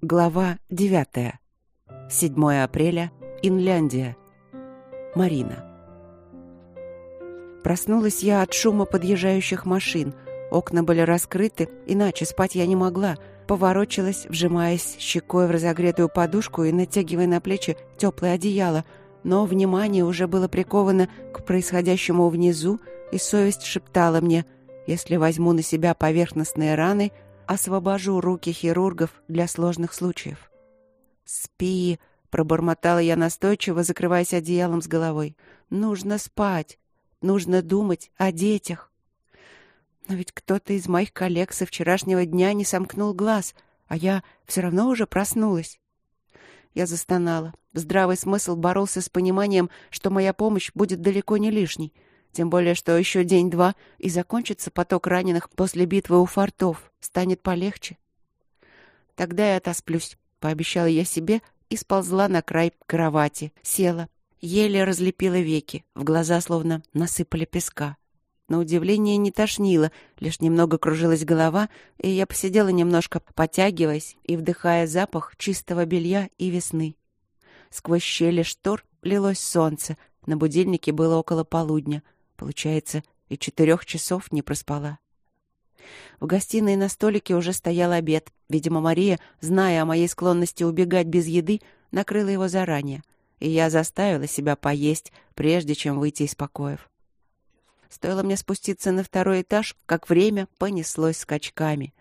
Глава 9. 7 апреля. Инляндия. Марина. Проснулась я от шума подъезжающих машин. Окна были раскрыты, иначе спать я не могла. Поворочилась, вжимаясь щекой в разогретую подушку и натягивая на плечи теплое одеяло. Но внимание уже было приковано к происходящему внизу, и совесть шептала мне, если возьму на себя поверхностные раны — освобожу руки хирургов для сложных случаев. «Спи!» — пробормотала я настойчиво, закрываясь одеялом с головой. «Нужно спать. Нужно думать о детях». Но ведь кто-то из моих коллег со вчерашнего дня не сомкнул глаз, а я все равно уже проснулась. Я застонала. Здравый смысл боролся с пониманием, что моя помощь будет далеко не лишней — тем более, что еще день-два, и закончится поток раненых после битвы у фортов. Станет полегче. Тогда я отосплюсь, — пообещала я себе и сползла на край кровати. Села. Еле разлепила веки. В глаза словно насыпали песка. На удивление не тошнило, лишь немного кружилась голова, и я посидела немножко, потягиваясь и вдыхая запах чистого белья и весны. Сквозь щели штор лилось солнце, на будильнике было около полудня — Получается, и четырех часов не проспала. В гостиной на столике уже стоял обед. Видимо, Мария, зная о моей склонности убегать без еды, накрыла его заранее. И я заставила себя поесть, прежде чем выйти из покоев. Стоило мне спуститься на второй этаж, как время понеслось скачками.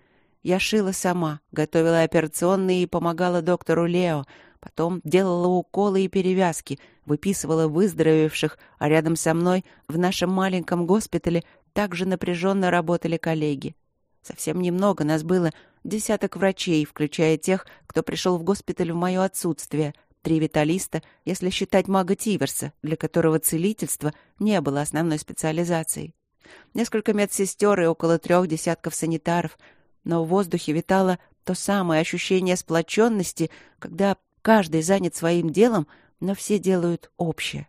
Я шила сама, готовила операционные и помогала доктору Лео, Потом делала уколы и перевязки, выписывала выздоровевших, а рядом со мной в нашем маленьком госпитале также напряженно работали коллеги. Совсем немного нас было, десяток врачей, включая тех, кто пришел в госпиталь в мое отсутствие, три виталиста, если считать мага Тиверса, для которого целительство не было основной специализацией. Несколько медсестер и около трех десятков санитаров, но в воздухе витало то самое ощущение сплоченности, когда Каждый занят своим делом, но все делают общее.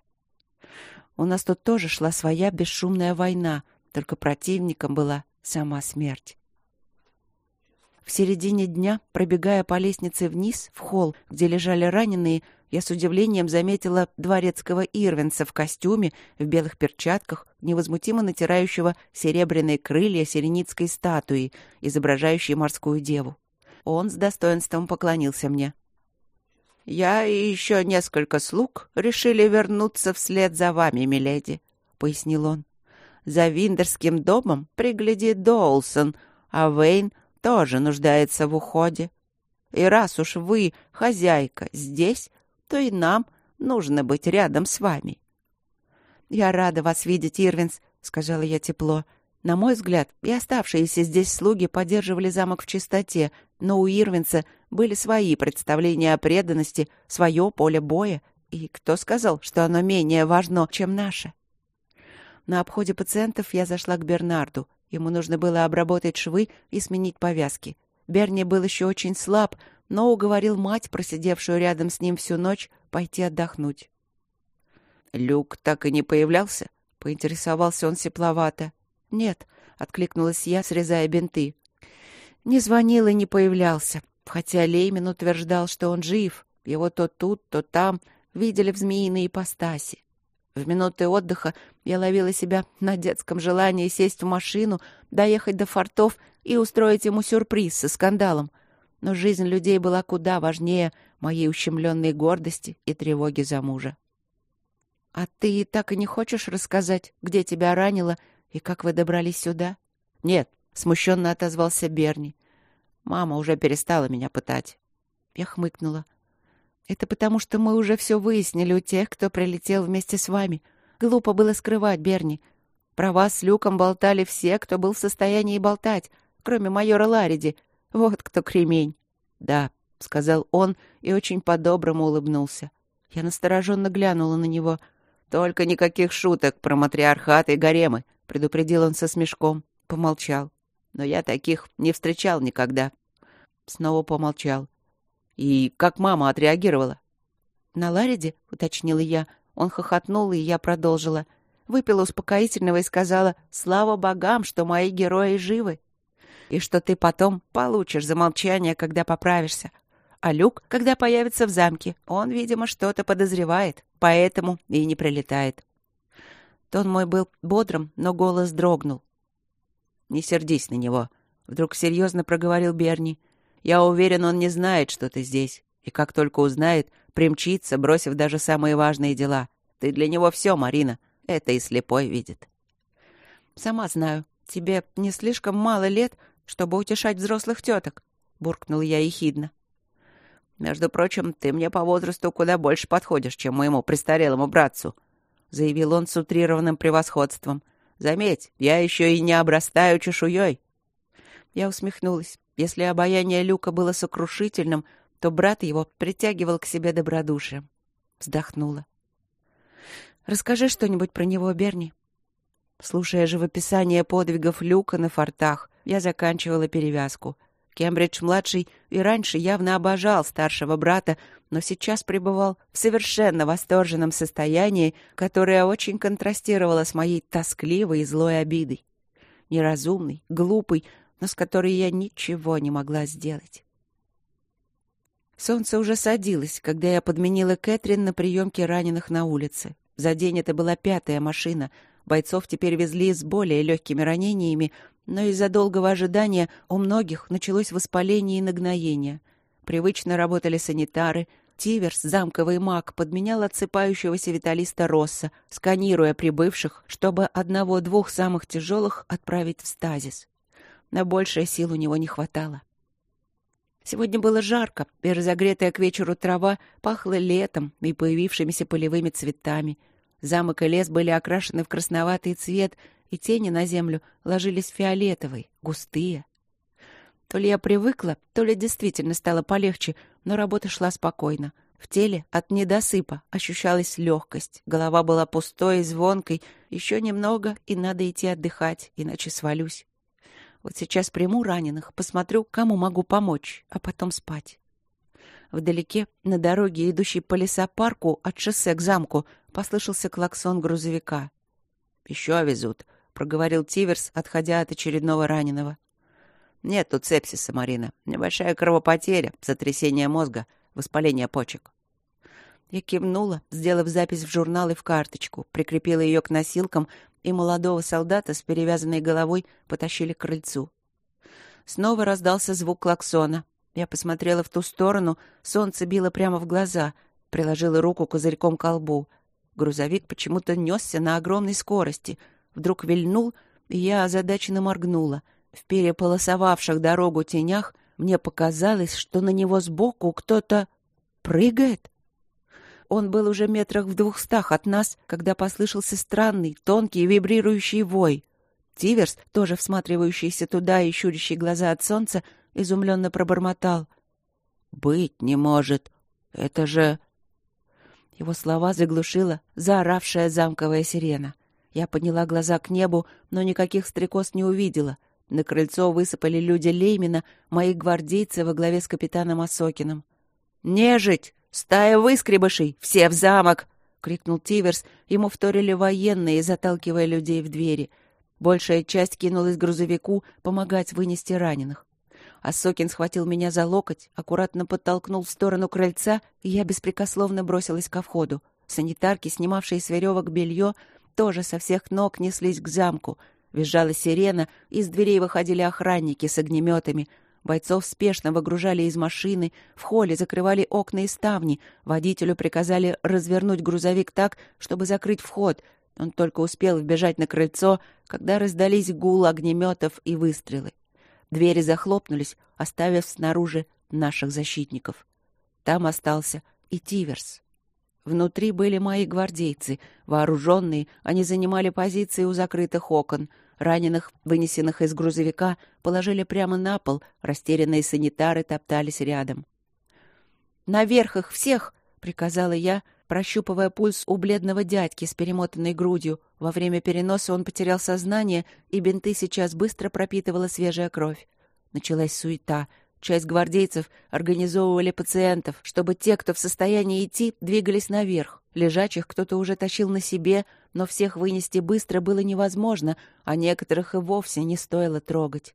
У нас тут тоже шла своя бесшумная война, только противником была сама смерть. В середине дня, пробегая по лестнице вниз, в холл, где лежали раненые, я с удивлением заметила дворецкого Ирвинса в костюме, в белых перчатках, невозмутимо натирающего серебряные крылья сиреницкой статуи, изображающей морскую деву. Он с достоинством поклонился мне. «Я и еще несколько слуг решили вернуться вслед за вами, миледи», — пояснил он. «За Виндерским домом приглядит Доулсон, а Вейн тоже нуждается в уходе. И раз уж вы, хозяйка, здесь, то и нам нужно быть рядом с вами». «Я рада вас видеть, Ирвинс», — сказала я тепло. На мой взгляд, и оставшиеся здесь слуги поддерживали замок в чистоте, но у Ирвинса были свои представления о преданности, свое поле боя, и кто сказал, что оно менее важно, чем наше? На обходе пациентов я зашла к Бернарду. Ему нужно было обработать швы и сменить повязки. Берни был еще очень слаб, но уговорил мать, просидевшую рядом с ним всю ночь, пойти отдохнуть. «Люк так и не появлялся?» — поинтересовался он сепловато. «Нет», — откликнулась я, срезая бинты. Не звонил и не появлялся, хотя Леймин утверждал, что он жив. Его то тут, то там видели в змеиной ипостаси. В минуты отдыха я ловила себя на детском желании сесть в машину, доехать до фортов и устроить ему сюрприз со скандалом. Но жизнь людей была куда важнее моей ущемленной гордости и тревоги за мужа. — А ты так и не хочешь рассказать, где тебя ранило и как вы добрались сюда? — Нет, — смущенно отозвался Берни. Мама уже перестала меня пытать. Я хмыкнула. Это потому, что мы уже все выяснили у тех, кто прилетел вместе с вами. Глупо было скрывать, Берни. Про вас с Люком болтали все, кто был в состоянии болтать, кроме майора Лариди. Вот кто кремень. Да, — сказал он и очень по-доброму улыбнулся. Я настороженно глянула на него. «Только никаких шуток про матриархат и гаремы», — предупредил он со смешком. Помолчал но я таких не встречал никогда. Снова помолчал. И как мама отреагировала? На Лариде, уточнила я. Он хохотнул, и я продолжила. Выпила успокоительного и сказала, слава богам, что мои герои живы. И что ты потом получишь за молчание, когда поправишься. А Люк, когда появится в замке, он, видимо, что-то подозревает, поэтому и не прилетает. Тон мой был бодрым, но голос дрогнул. «Не сердись на него», — вдруг серьезно проговорил Берни. «Я уверен, он не знает, что ты здесь, и как только узнает, примчится, бросив даже самые важные дела. Ты для него все, Марина, это и слепой видит». «Сама знаю, тебе не слишком мало лет, чтобы утешать взрослых теток», — буркнул я ехидно. «Между прочим, ты мне по возрасту куда больше подходишь, чем моему престарелому братцу», — заявил он с утрированным превосходством. «Заметь, я еще и не обрастаю чешуей». Я усмехнулась. Если обаяние Люка было сокрушительным, то брат его притягивал к себе добродушием. Вздохнула. «Расскажи что-нибудь про него, Берни». Слушая живописание подвигов Люка на фортах, я заканчивала перевязку — Кембридж-младший и раньше явно обожал старшего брата, но сейчас пребывал в совершенно восторженном состоянии, которое очень контрастировало с моей тоскливой и злой обидой. Неразумный, глупый, но с которой я ничего не могла сделать. Солнце уже садилось, когда я подменила Кэтрин на приемке раненых на улице. За день это была пятая машина. Бойцов теперь везли с более легкими ранениями, но из-за долгого ожидания у многих началось воспаление и нагноение. Привычно работали санитары. Тиверс, замковый маг, подменял отсыпающегося виталиста Росса, сканируя прибывших, чтобы одного-двух самых тяжелых отправить в стазис. На большее сил у него не хватало. Сегодня было жарко, и разогретая к вечеру трава пахла летом и появившимися полевыми цветами. Замок и лес были окрашены в красноватый цвет, и тени на землю ложились фиолетовые, густые. То ли я привыкла, то ли действительно стало полегче, но работа шла спокойно. В теле от недосыпа ощущалась легкость, голова была пустой и звонкой. Еще немного, и надо идти отдыхать, иначе свалюсь. Вот сейчас приму раненых, посмотрю, кому могу помочь, а потом спать. Вдалеке, на дороге, идущей по лесопарку от шоссе к замку, послышался клаксон грузовика. «Еще везут», проговорил Тиверс, отходя от очередного раненого. «Нет тут сепсиса, Марина. Небольшая кровопотеря, сотрясение мозга, воспаление почек». Я кивнула, сделав запись в журнал и в карточку, прикрепила ее к носилкам, и молодого солдата с перевязанной головой потащили к крыльцу. Снова раздался звук клаксона. Я посмотрела в ту сторону, солнце било прямо в глаза, приложила руку козырьком к колбу. Грузовик почему-то несся на огромной скорости — вдруг вильнул, и я озадаченно моргнула. В переполосовавших дорогу тенях мне показалось, что на него сбоку кто-то прыгает. Он был уже метрах в двухстах от нас, когда послышался странный, тонкий, вибрирующий вой. Тиверс, тоже всматривающийся туда и щурящий глаза от солнца, изумленно пробормотал. «Быть не может! Это же...» Его слова заглушила заоравшая замковая сирена. Я подняла глаза к небу, но никаких стрекоз не увидела. На крыльцо высыпали люди Леймина, мои гвардейцы во главе с капитаном Осокиным. «Нежить! Стая выскребышей! Все в замок!» — крикнул Тиверс. Ему вторили военные, заталкивая людей в двери. Большая часть кинулась к грузовику помогать вынести раненых. Осокин схватил меня за локоть, аккуратно подтолкнул в сторону крыльца, и я беспрекословно бросилась ко входу. Санитарки, снимавшие с веревок белье, тоже со всех ног неслись к замку. Визжала сирена, из дверей выходили охранники с огнеметами. Бойцов спешно выгружали из машины, в холле закрывали окна и ставни. Водителю приказали развернуть грузовик так, чтобы закрыть вход. Он только успел вбежать на крыльцо, когда раздались гул огнеметов и выстрелы. Двери захлопнулись, оставив снаружи наших защитников. Там остался и Тиверс. Внутри были мои гвардейцы. Вооруженные, они занимали позиции у закрытых окон. Раненых, вынесенных из грузовика, положили прямо на пол. Растерянные санитары топтались рядом. «Наверх их всех!» — приказала я, прощупывая пульс у бледного дядьки с перемотанной грудью. Во время переноса он потерял сознание, и бинты сейчас быстро пропитывала свежая кровь. Началась суета. Часть гвардейцев организовывали пациентов, чтобы те, кто в состоянии идти, двигались наверх. Лежачих кто-то уже тащил на себе, но всех вынести быстро было невозможно, а некоторых и вовсе не стоило трогать.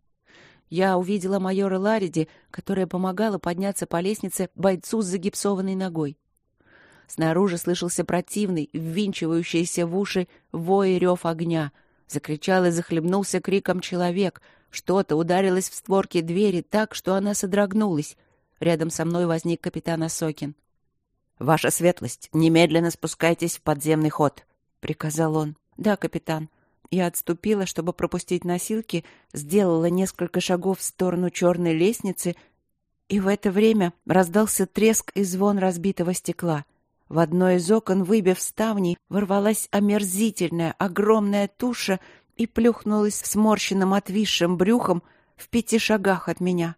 я увидела майора Лариди, которая помогала подняться по лестнице бойцу с загипсованной ногой. Снаружи слышался противный, ввинчивающийся в уши вой и рев огня. Закричал и захлебнулся криком человек. Что-то ударилось в створки двери так, что она содрогнулась. Рядом со мной возник капитан Осокин. «Ваша светлость, немедленно спускайтесь в подземный ход», — приказал он. «Да, капитан». Я отступила, чтобы пропустить носилки, сделала несколько шагов в сторону черной лестницы, и в это время раздался треск и звон разбитого стекла. В одно из окон, выбив ставни, ворвалась омерзительная, огромная туша и плюхнулась сморщенным отвисшим брюхом в пяти шагах от меня.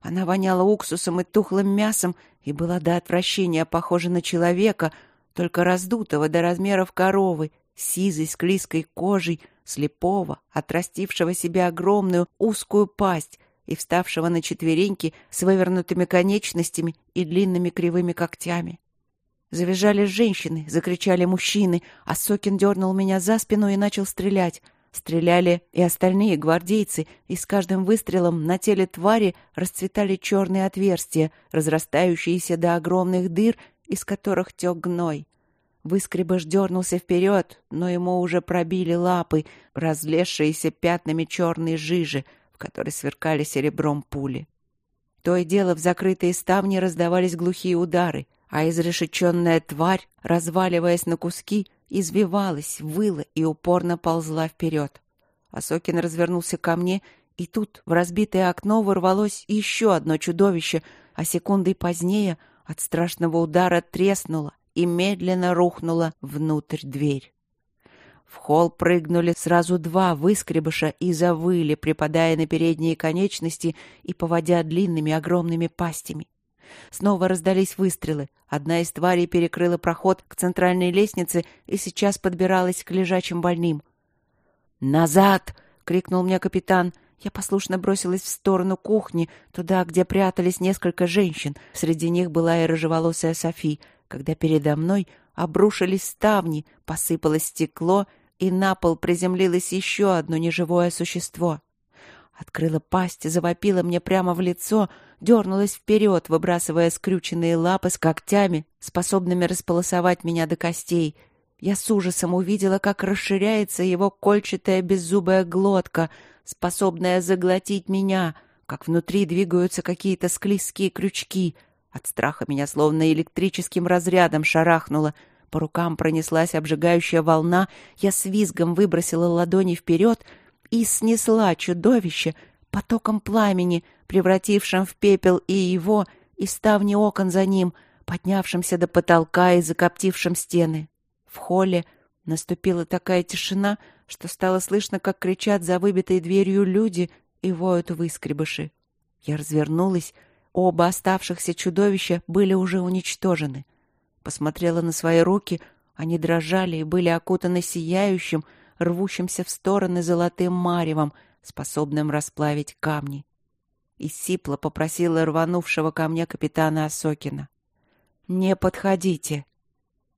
Она воняла уксусом и тухлым мясом и была до отвращения похожа на человека, только раздутого до размеров коровы, сизой склизкой кожей, слепого, отрастившего себе огромную узкую пасть и вставшего на четвереньки с вывернутыми конечностями и длинными кривыми когтями. Завизжали женщины, закричали мужчины, а Сокин дернул меня за спину и начал стрелять — Стреляли и остальные гвардейцы, и с каждым выстрелом на теле твари расцветали черные отверстия, разрастающиеся до огромных дыр, из которых тек гной. Выскребыш дернулся вперед, но ему уже пробили лапы, разлезшиеся пятнами черной жижи, в которой сверкали серебром пули. То и дело в закрытые ставни раздавались глухие удары, а изрешеченная тварь, разваливаясь на куски, извивалась, выла и упорно ползла вперед. Осокин развернулся ко мне, и тут в разбитое окно ворвалось еще одно чудовище, а секундой позднее от страшного удара треснуло и медленно рухнула внутрь дверь. В холл прыгнули сразу два выскребыша и завыли, припадая на передние конечности и поводя длинными огромными пастями. Снова раздались выстрелы. Одна из тварей перекрыла проход к центральной лестнице и сейчас подбиралась к лежачим больным. «Назад!» — крикнул мне капитан. Я послушно бросилась в сторону кухни, туда, где прятались несколько женщин. Среди них была и рыжеволосая Софи, когда передо мной обрушились ставни, посыпалось стекло, и на пол приземлилось еще одно неживое существо. Открыла пасть, завопила мне прямо в лицо, дернулась вперед, выбрасывая скрюченные лапы с когтями, способными располосовать меня до костей. Я с ужасом увидела, как расширяется его кольчатая беззубая глотка, способная заглотить меня, как внутри двигаются какие-то склизкие крючки. От страха меня словно электрическим разрядом шарахнуло. По рукам пронеслась обжигающая волна, я с визгом выбросила ладони вперед — и снесла чудовище потоком пламени, превратившим в пепел и его, и ставни окон за ним, поднявшимся до потолка и закоптившим стены. В холле наступила такая тишина, что стало слышно, как кричат за выбитой дверью люди и воют выскребыши. Я развернулась, оба оставшихся чудовища были уже уничтожены. Посмотрела на свои руки, они дрожали и были окутаны сияющим, рвущимся в стороны золотым маревом, способным расплавить камни. И сипло попросила рванувшего ко мне капитана Осокина. «Не подходите!»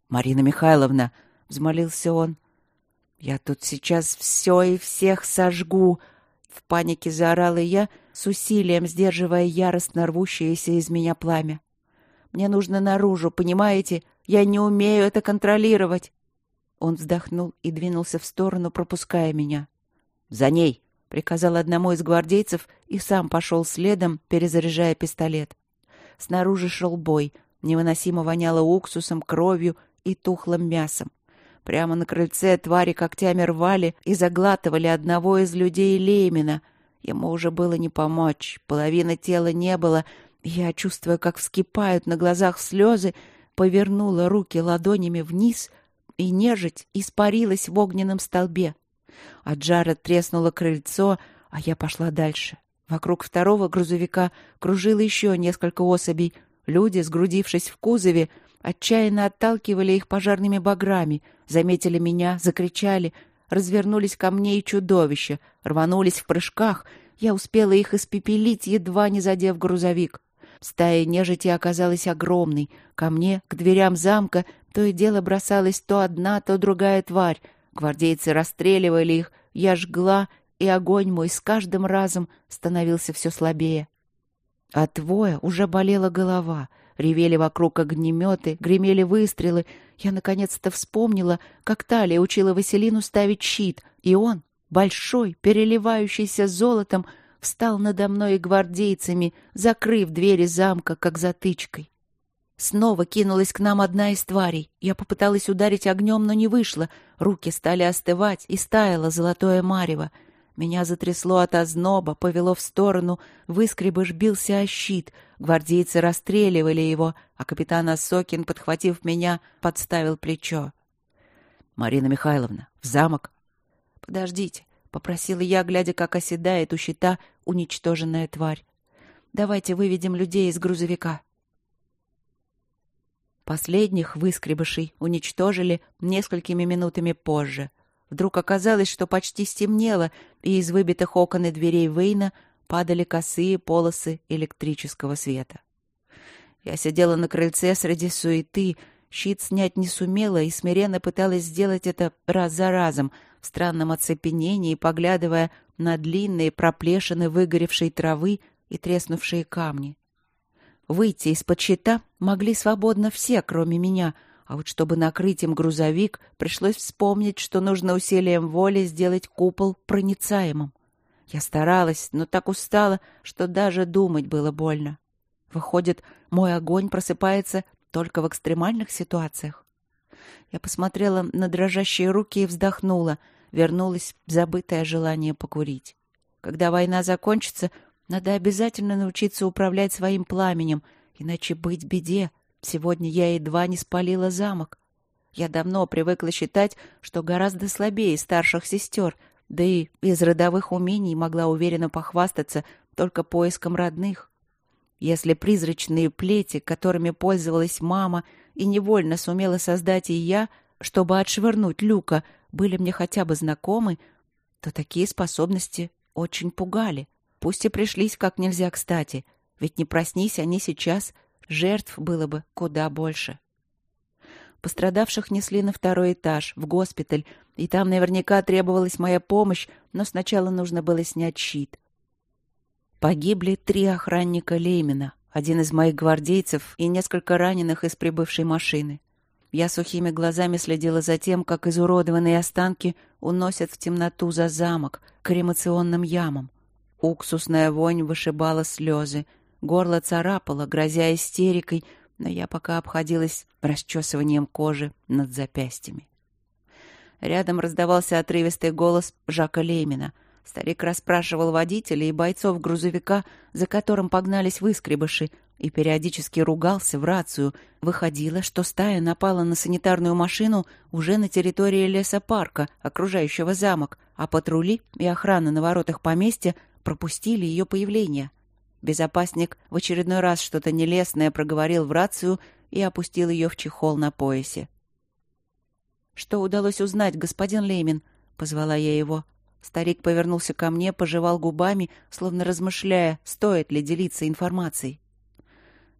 «Марина Михайловна!» — взмолился он. «Я тут сейчас все и всех сожгу!» В панике заорала я, с усилием сдерживая яростно рвущееся из меня пламя. «Мне нужно наружу, понимаете? Я не умею это контролировать!» Он вздохнул и двинулся в сторону, пропуская меня. «За ней!» — приказал одному из гвардейцев и сам пошел следом, перезаряжая пистолет. Снаружи шел бой. Невыносимо воняло уксусом, кровью и тухлым мясом. Прямо на крыльце твари когтями рвали и заглатывали одного из людей Лемина. Ему уже было не помочь. Половины тела не было. Я, чувствуя, как вскипают на глазах слезы, повернула руки ладонями вниз и нежить испарилась в огненном столбе. От жара треснуло крыльцо, а я пошла дальше. Вокруг второго грузовика кружило еще несколько особей. Люди, сгрудившись в кузове, отчаянно отталкивали их пожарными баграми, заметили меня, закричали, развернулись ко мне и чудовища, рванулись в прыжках. Я успела их испепелить, едва не задев грузовик. Стая нежити оказалась огромной. Ко мне, к дверям замка, то и дело бросалась то одна, то другая тварь. Гвардейцы расстреливали их, я жгла и огонь мой с каждым разом становился все слабее. От воя уже болела голова, ревели вокруг огнеметы, гремели выстрелы. Я наконец-то вспомнила, как Талия учила Василину ставить щит, и он, большой, переливающийся золотом, встал надо мной и гвардейцами, закрыв двери замка, как затычкой. Снова кинулась к нам одна из тварей. Я попыталась ударить огнем, но не вышло. Руки стали остывать, и стаяло золотое марево. Меня затрясло от озноба, повело в сторону, выскребыш бился о щит. Гвардейцы расстреливали его, а капитан Осокин, подхватив меня, подставил плечо. «Марина Михайловна, в замок?» «Подождите», — попросила я, глядя, как оседает у щита уничтоженная тварь. «Давайте выведем людей из грузовика». Последних выскребышей уничтожили несколькими минутами позже. Вдруг оказалось, что почти стемнело, и из выбитых окон и дверей Вейна падали косые полосы электрического света. Я сидела на крыльце среди суеты, щит снять не сумела и смиренно пыталась сделать это раз за разом, в странном оцепенении, поглядывая на длинные проплешины выгоревшей травы и треснувшие камни. Выйти из-под щита могли свободно все, кроме меня, а вот чтобы накрыть им грузовик, пришлось вспомнить, что нужно усилием воли сделать купол проницаемым. Я старалась, но так устала, что даже думать было больно. Выходит, мой огонь просыпается только в экстремальных ситуациях. Я посмотрела на дрожащие руки и вздохнула. Вернулось забытое желание покурить. Когда война закончится, надо обязательно научиться управлять своим пламенем, иначе быть беде. Сегодня я едва не спалила замок. Я давно привыкла считать, что гораздо слабее старших сестер, да и из родовых умений могла уверенно похвастаться только поиском родных. Если призрачные плети, которыми пользовалась мама и невольно сумела создать и я, чтобы отшвырнуть Люка, были мне хотя бы знакомы, то такие способности очень пугали. Пусть и пришлись как нельзя кстати, ведь не проснись они сейчас, жертв было бы куда больше. Пострадавших несли на второй этаж, в госпиталь, и там наверняка требовалась моя помощь, но сначала нужно было снять щит. Погибли три охранника Леймена, один из моих гвардейцев и несколько раненых из прибывшей машины. Я сухими глазами следила за тем, как изуродованные останки уносят в темноту за замок, к кремационным ямам. Уксусная вонь вышибала слезы, горло царапало, грозя истерикой, но я пока обходилась расчесыванием кожи над запястьями. Рядом раздавался отрывистый голос Жака Леймина. Старик расспрашивал водителя и бойцов грузовика, за которым погнались выскребыши, и периодически ругался в рацию. Выходило, что стая напала на санитарную машину уже на территории лесопарка, окружающего замок, а патрули и охрана на воротах поместья пропустили ее появление. Безопасник в очередной раз что-то нелестное проговорил в рацию и опустил ее в чехол на поясе. «Что удалось узнать, господин Леймин?» — позвала я его. Старик повернулся ко мне, пожевал губами, словно размышляя, стоит ли делиться информацией.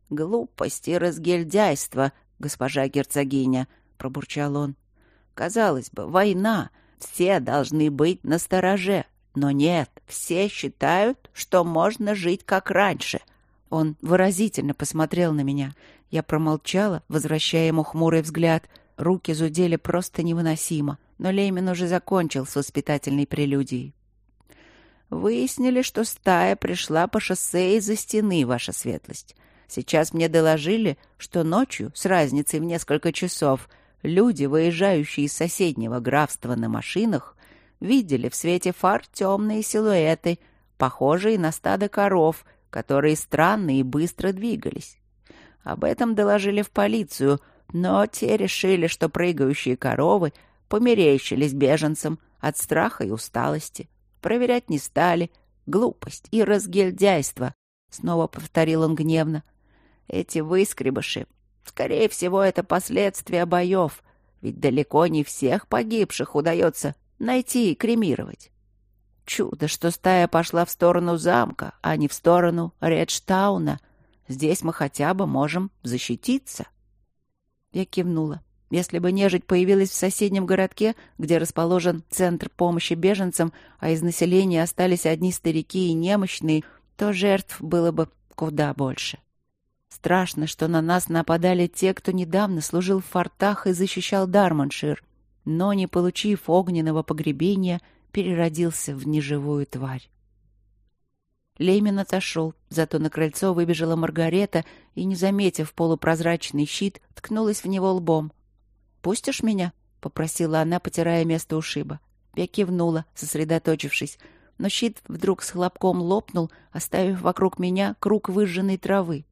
«Глупость и разгильдяйство, госпожа герцогиня», — пробурчал он. «Казалось бы, война, все должны быть на стороже. Но нет, все считают, что можно жить как раньше. Он выразительно посмотрел на меня. Я промолчала, возвращая ему хмурый взгляд. Руки зудели просто невыносимо. Но Леймин уже закончил с воспитательной прелюдией. Выяснили, что стая пришла по шоссе из-за стены, ваша светлость. Сейчас мне доложили, что ночью, с разницей в несколько часов, люди, выезжающие из соседнего графства на машинах, видели в свете фар темные силуэты, похожие на стадо коров, которые странно и быстро двигались. Об этом доложили в полицию, но те решили, что прыгающие коровы померещились беженцам от страха и усталости. Проверять не стали. Глупость и разгильдяйство, — снова повторил он гневно. Эти выскребыши, скорее всего, это последствия боев, ведь далеко не всех погибших удается найти и кремировать. Чудо, что стая пошла в сторону замка, а не в сторону Редштауна. Здесь мы хотя бы можем защититься. Я кивнула. Если бы нежить появилась в соседнем городке, где расположен центр помощи беженцам, а из населения остались одни старики и немощные, то жертв было бы куда больше. Страшно, что на нас нападали те, кто недавно служил в фортах и защищал Дарманшир, но, не получив огненного погребения, переродился в неживую тварь. Леймин отошел, зато на крыльцо выбежала Маргарета и, не заметив полупрозрачный щит, ткнулась в него лбом. «Пустишь меня?» — попросила она, потирая место ушиба. Я кивнула, сосредоточившись, но щит вдруг с хлопком лопнул, оставив вокруг меня круг выжженной травы.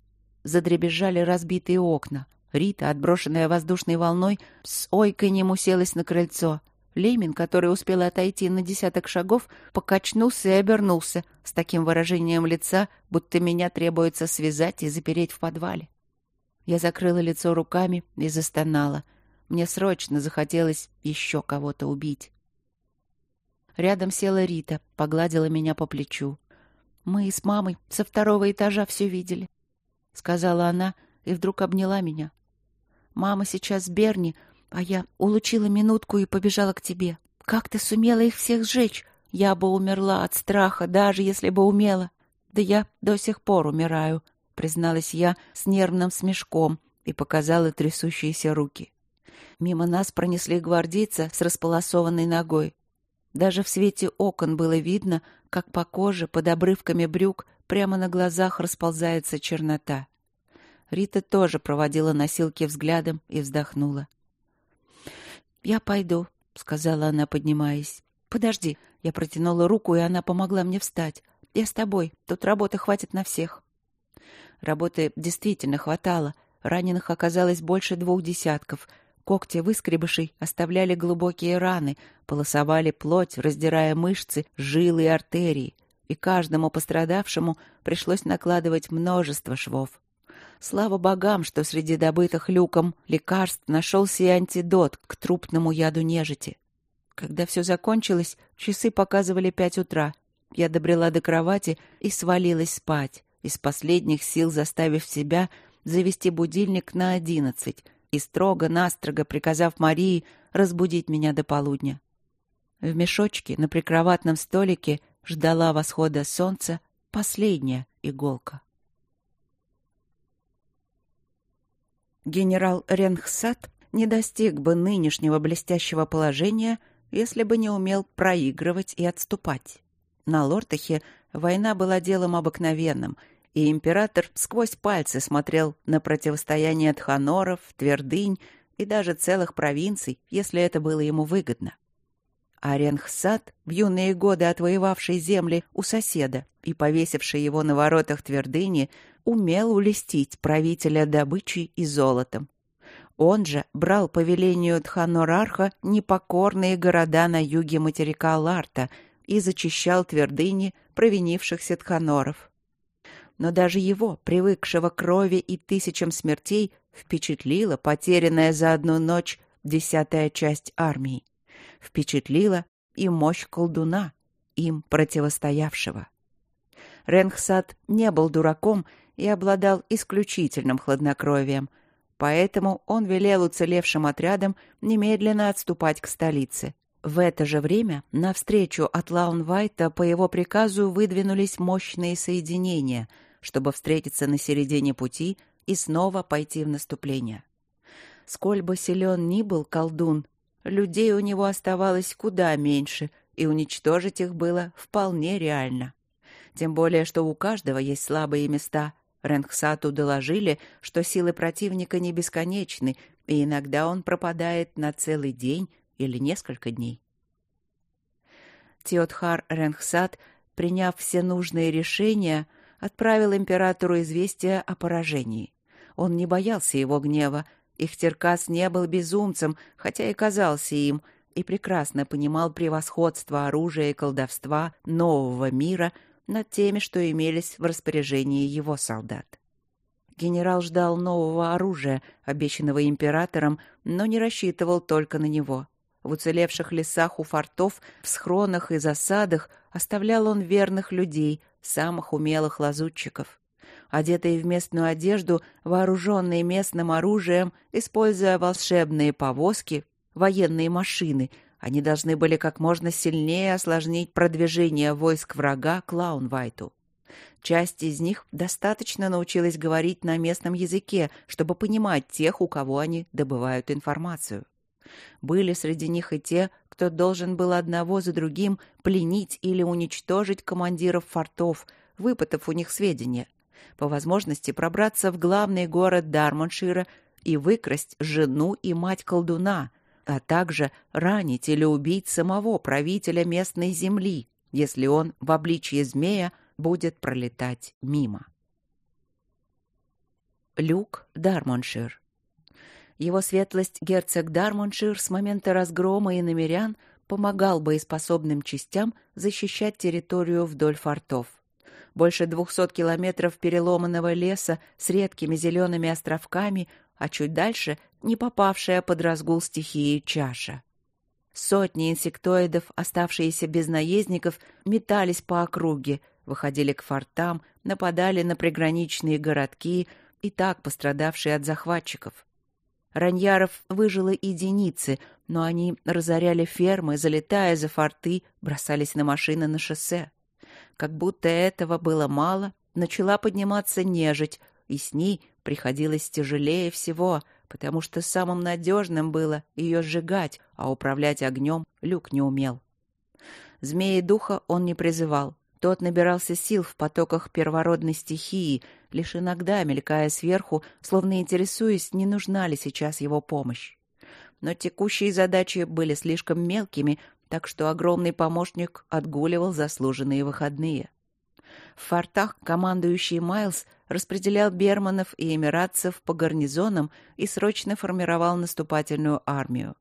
Задребезжали разбитые окна. Рита, отброшенная воздушной волной, с ойканьем уселась на крыльцо. Леймин, который успел отойти на десяток шагов, покачнулся и обернулся с таким выражением лица, будто меня требуется связать и запереть в подвале. Я закрыла лицо руками и застонала. Мне срочно захотелось еще кого-то убить. Рядом села Рита, погладила меня по плечу. «Мы с мамой со второго этажа все видели», — сказала она и вдруг обняла меня. «Мама сейчас с Берни, а я улучила минутку и побежала к тебе. Как ты сумела их всех сжечь? Я бы умерла от страха, даже если бы умела. Да я до сих пор умираю, призналась я с нервным смешком и показала трясущиеся руки. Мимо нас пронесли гвардейца с располосованной ногой. Даже в свете окон было видно, как по коже под обрывками брюк прямо на глазах расползается чернота. Рита тоже проводила носилки взглядом и вздохнула. «Я пойду», — сказала она, поднимаясь. «Подожди». Я протянула руку, и она помогла мне встать. «Я с тобой. Тут работы хватит на всех». Работы действительно хватало. Раненых оказалось больше двух десятков. Когти выскребышей оставляли глубокие раны, полосовали плоть, раздирая мышцы, жилы и артерии. И каждому пострадавшему пришлось накладывать множество швов. Слава богам, что среди добытых люком лекарств нашелся и антидот к трупному яду нежити. Когда все закончилось, часы показывали пять утра. Я добрела до кровати и свалилась спать, из последних сил заставив себя завести будильник на одиннадцать и строго-настрого приказав Марии разбудить меня до полудня. В мешочке на прикроватном столике ждала восхода солнца последняя иголка. Генерал Ренхсад не достиг бы нынешнего блестящего положения, если бы не умел проигрывать и отступать. На Лортахе война была делом обыкновенным, и император сквозь пальцы смотрел на противостояние тханоров, твердынь и даже целых провинций, если это было ему выгодно. Аренхсад, в юные годы отвоевавший земли у соседа и повесивший его на воротах твердыни, умел улестить правителя добычей и золотом. Он же брал по велению Тханорарха непокорные города на юге материка Ларта и зачищал твердыни провинившихся Тханоров. Но даже его, привыкшего к крови и тысячам смертей, впечатлила потерянная за одну ночь десятая часть армии впечатлила и мощь колдуна, им противостоявшего. Ренхсад не был дураком и обладал исключительным хладнокровием, поэтому он велел уцелевшим отрядам немедленно отступать к столице. В это же время навстречу от Лаунвайта по его приказу выдвинулись мощные соединения, чтобы встретиться на середине пути и снова пойти в наступление. Сколь бы силен ни был колдун, Людей у него оставалось куда меньше, и уничтожить их было вполне реально. Тем более, что у каждого есть слабые места. Ренхсату доложили, что силы противника не бесконечны, и иногда он пропадает на целый день или несколько дней. Теотхар Ренхсат, приняв все нужные решения, отправил императору известие о поражении. Он не боялся его гнева, Ихтеркас не был безумцем, хотя и казался им, и прекрасно понимал превосходство оружия и колдовства нового мира над теми, что имелись в распоряжении его солдат. Генерал ждал нового оружия, обещанного императором, но не рассчитывал только на него. В уцелевших лесах у фортов, в схронах и засадах оставлял он верных людей, самых умелых лазутчиков. одетые в местную одежду, вооруженные местным оружием, используя волшебные повозки, военные машины, они должны были как можно сильнее осложнить продвижение войск врага к Лаунвайту. Часть из них достаточно научилась говорить на местном языке, чтобы понимать тех, у кого они добывают информацию. Были среди них и те, кто должен был одного за другим пленить или уничтожить командиров фортов, выпытав у них сведения. По возможности пробраться в главный город Дармоншира и выкрасть жену и мать колдуна, а также ранить или убить самого правителя местной земли, если он в обличье змея будет пролетать мимо. Люк Дармоншир его светлость герцог Дармоншир с момента разгрома и намерян помогал боеспособным частям защищать территорию вдоль фортов. Больше двухсот километров переломанного леса с редкими зелеными островками, а чуть дальше не попавшая под разгул стихии чаша. Сотни инсектоидов, оставшиеся без наездников, метались по округе, выходили к фортам, нападали на приграничные городки, и так пострадавшие от захватчиков. Раньяров выжило единицы, но они разоряли фермы, залетая за форты, бросались на машины на шоссе. Как будто этого было мало, начала подниматься нежить, и с ней приходилось тяжелее всего, потому что самым надежным было ее сжигать, а управлять огнем Люк не умел. Змеи духа он не призывал. Тот набирался сил в потоках первородной стихии, лишь иногда мелькая сверху, словно интересуясь, не нужна ли сейчас его помощь. Но текущие задачи были слишком мелкими, так что огромный помощник отгуливал заслуженные выходные. В фортах командующий Майлз распределял берманов и эмиратцев по гарнизонам и срочно формировал наступательную армию.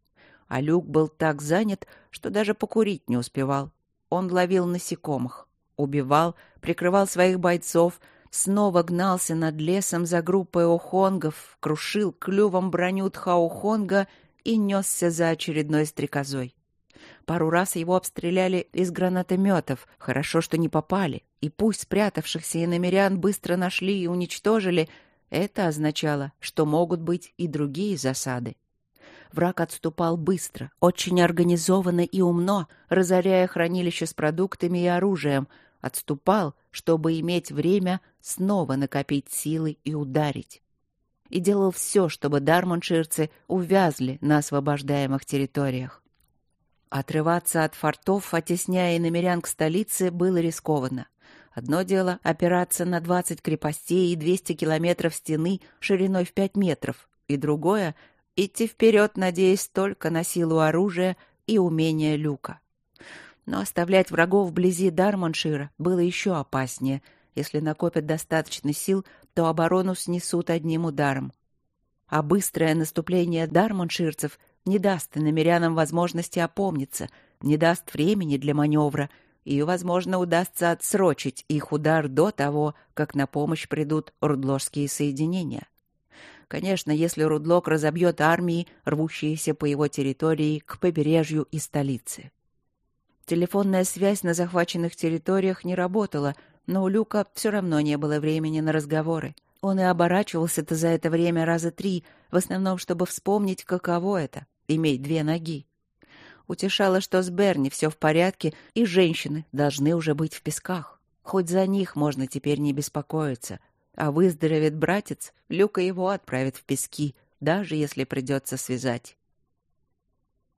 А Люк был так занят, что даже покурить не успевал. Он ловил насекомых убивал, прикрывал своих бойцов, снова гнался над лесом за группой охонгов, крушил клювом броню Тхаохонга и несся за очередной стрекозой. Пару раз его обстреляли из гранатометов, хорошо, что не попали, и пусть спрятавшихся иномерян быстро нашли и уничтожили, это означало, что могут быть и другие засады. Враг отступал быстро, очень организованно и умно, разоряя хранилище с продуктами и оружием, отступал, чтобы иметь время снова накопить силы и ударить. И делал все, чтобы дармонширцы увязли на освобождаемых территориях. Отрываться от фортов, оттесняя иномерян к столице, было рискованно. Одно дело — опираться на 20 крепостей и 200 километров стены шириной в 5 метров, и другое — идти вперед, надеясь только на силу оружия и умение люка. Но оставлять врагов вблизи Дармоншира было еще опаснее. Если накопят достаточно сил, то оборону снесут одним ударом. А быстрое наступление дармонширцев не даст намерянам возможности опомниться, не даст времени для маневра, и, возможно, удастся отсрочить их удар до того, как на помощь придут рудложские соединения. Конечно, если Рудлок разобьет армии, рвущиеся по его территории к побережью и столице. Телефонная связь на захваченных территориях не работала, но у Люка все равно не было времени на разговоры. Он и оборачивался-то за это время раза три, в основном, чтобы вспомнить, каково это — иметь две ноги. Утешало, что с Берни все в порядке, и женщины должны уже быть в песках. Хоть за них можно теперь не беспокоиться. А выздоровеет братец, Люка его отправит в пески, даже если придется связать.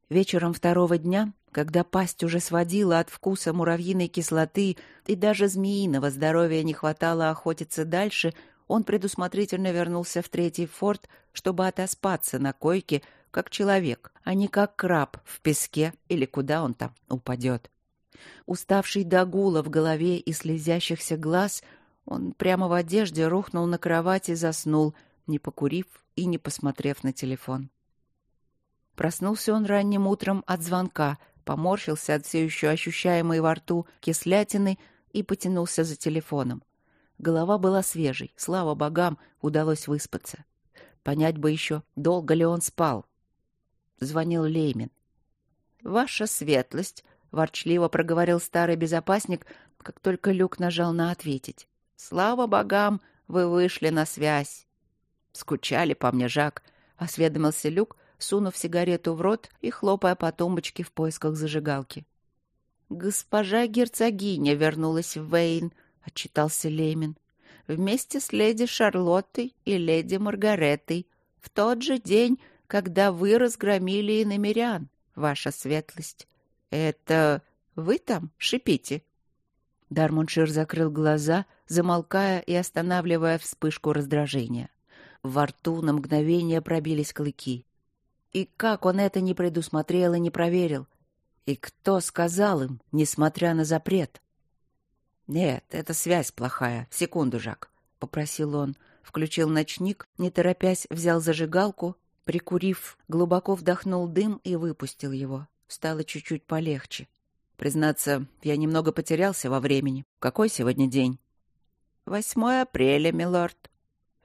Вечером второго дня когда пасть уже сводила от вкуса муравьиной кислоты и даже змеиного здоровья не хватало охотиться дальше, он предусмотрительно вернулся в третий форт, чтобы отоспаться на койке, как человек, а не как краб в песке или куда он там упадет. Уставший до гула в голове и слезящихся глаз, он прямо в одежде рухнул на кровать и заснул, не покурив и не посмотрев на телефон. Проснулся он ранним утром от звонка, поморщился от все еще ощущаемой во рту кислятины и потянулся за телефоном. Голова была свежей, слава богам, удалось выспаться. Понять бы еще, долго ли он спал. Звонил Леймин. «Ваша светлость», — ворчливо проговорил старый безопасник, как только Люк нажал на «ответить». «Слава богам, вы вышли на связь». «Скучали по мне, Жак», — осведомился Люк, сунув сигарету в рот и хлопая по тумбочке в поисках зажигалки. «Госпожа герцогиня вернулась в Вейн», — отчитался Леймин, «вместе с леди Шарлоттой и леди Маргаретой в тот же день, когда вы разгромили иномерян, ваша светлость. Это вы там шипите?» Дармуншир закрыл глаза, замолкая и останавливая вспышку раздражения. Во рту на мгновение пробились клыки. И как он это не предусмотрел и не проверил? И кто сказал им, несмотря на запрет? «Нет, это связь плохая. Секунду, Жак», — попросил он. Включил ночник, не торопясь, взял зажигалку, прикурив, глубоко вдохнул дым и выпустил его. Стало чуть-чуть полегче. Признаться, я немного потерялся во времени. Какой сегодня день? «Восьмое апреля, милорд».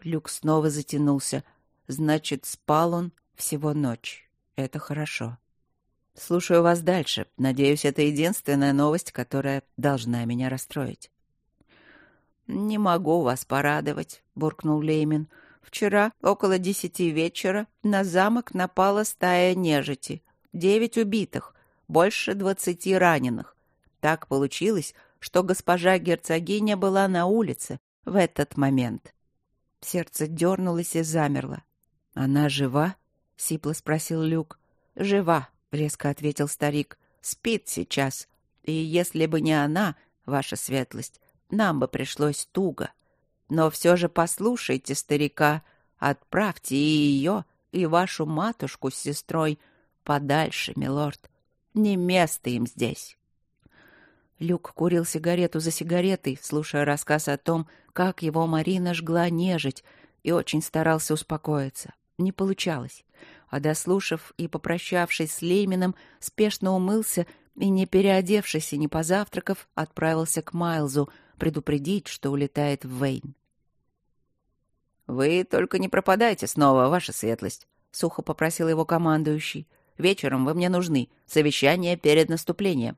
Люк снова затянулся. Значит, спал он всего ночь. Это хорошо. Слушаю вас дальше. Надеюсь, это единственная новость, которая должна меня расстроить. «Не могу вас порадовать», — буркнул Леймин. «Вчера, около десяти вечера, на замок напала стая нежити. Девять убитых, больше двадцати раненых. Так получилось, что госпожа герцогиня была на улице в этот момент». Сердце дернулось и замерло. «Она жива?» — сипло спросил Люк. «Жива», — резко ответил старик. «Спит сейчас. И если бы не она, ваша светлость, нам бы пришлось туго. Но все же послушайте старика, отправьте и ее, и вашу матушку с сестрой подальше, милорд. Не место им здесь». Люк курил сигарету за сигаретой, слушая рассказ о том, как его Марина жгла нежить, и очень старался успокоиться. Не получалось. А дослушав и попрощавшись с Леймином, спешно умылся и, не переодевшись и не позавтракав, отправился к Майлзу предупредить, что улетает в Вейн. «Вы только не пропадайте снова, ваша светлость», — сухо попросил его командующий. «Вечером вы мне нужны. Совещание перед наступлением».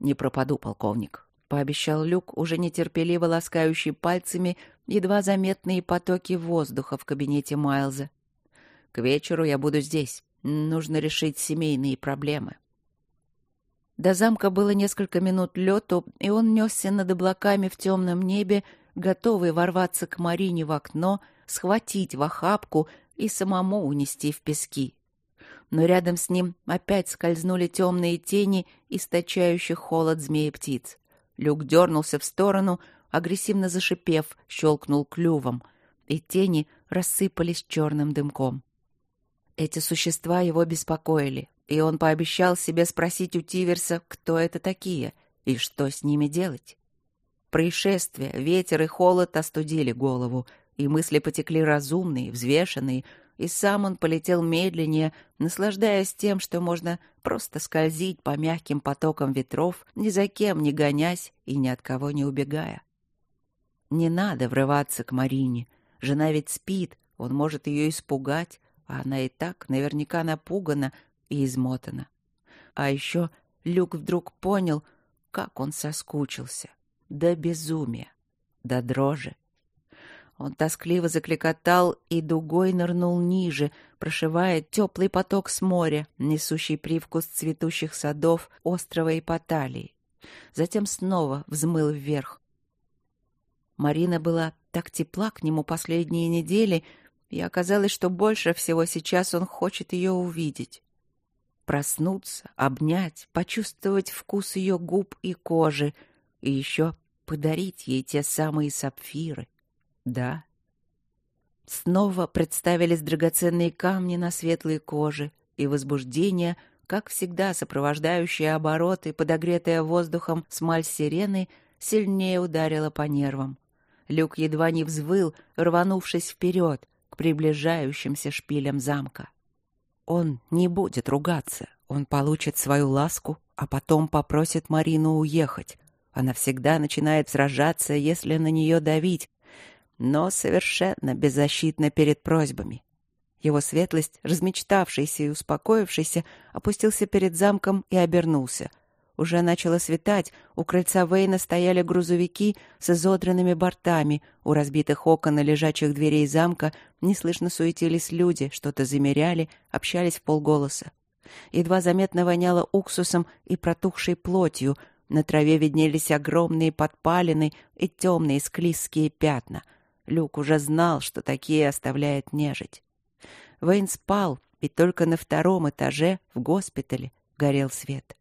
«Не пропаду, полковник», — пообещал Люк, уже нетерпеливо ласкающий пальцами едва заметные потоки воздуха в кабинете Майлза. «К вечеру я буду здесь. Нужно решить семейные проблемы». До замка было несколько минут лету, и он несся над облаками в темном небе, готовый ворваться к Марине в окно, схватить в охапку и самому унести в пески. Но рядом с ним опять скользнули темные тени, источающих холод змеи птиц. Люк дернулся в сторону, агрессивно зашипев, щелкнул клювом, и тени рассыпались черным дымком. Эти существа его беспокоили, и он пообещал себе спросить у Тиверса, кто это такие и что с ними делать. Происшествие, ветер и холод остудили голову, и мысли потекли разумные, взвешенные, и сам он полетел медленнее, наслаждаясь тем, что можно просто скользить по мягким потокам ветров, ни за кем не гонясь и ни от кого не убегая. Не надо врываться к Марине. Жена ведь спит, он может ее испугать, а она и так наверняка напугана и измотана. А еще Люк вдруг понял, как он соскучился. До безумия, до дрожи. Он тоскливо закликотал и дугой нырнул ниже, прошивая теплый поток с моря, несущий привкус цветущих садов острова Ипоталии. Затем снова взмыл вверх, Марина была так тепла к нему последние недели, и оказалось, что больше всего сейчас он хочет ее увидеть. Проснуться, обнять, почувствовать вкус ее губ и кожи, и еще подарить ей те самые сапфиры. Да. Снова представились драгоценные камни на светлой коже, и возбуждение, как всегда сопровождающее обороты, подогретое воздухом смаль сирены, сильнее ударило по нервам. Люк едва не взвыл, рванувшись вперед к приближающимся шпилям замка. Он не будет ругаться. Он получит свою ласку, а потом попросит Марину уехать. Она всегда начинает сражаться, если на нее давить, но совершенно беззащитна перед просьбами. Его светлость, размечтавшийся и успокоившийся, опустился перед замком и обернулся. Уже начало светать, у крыльца Вейна стояли грузовики с изодранными бортами, у разбитых окон и лежачих дверей замка неслышно суетились люди, что-то замеряли, общались в полголоса. Едва заметно воняло уксусом и протухшей плотью, на траве виднелись огромные подпалины и темные склизкие пятна. Люк уже знал, что такие оставляет нежить. Вейн спал, и только на втором этаже, в госпитале, горел свет.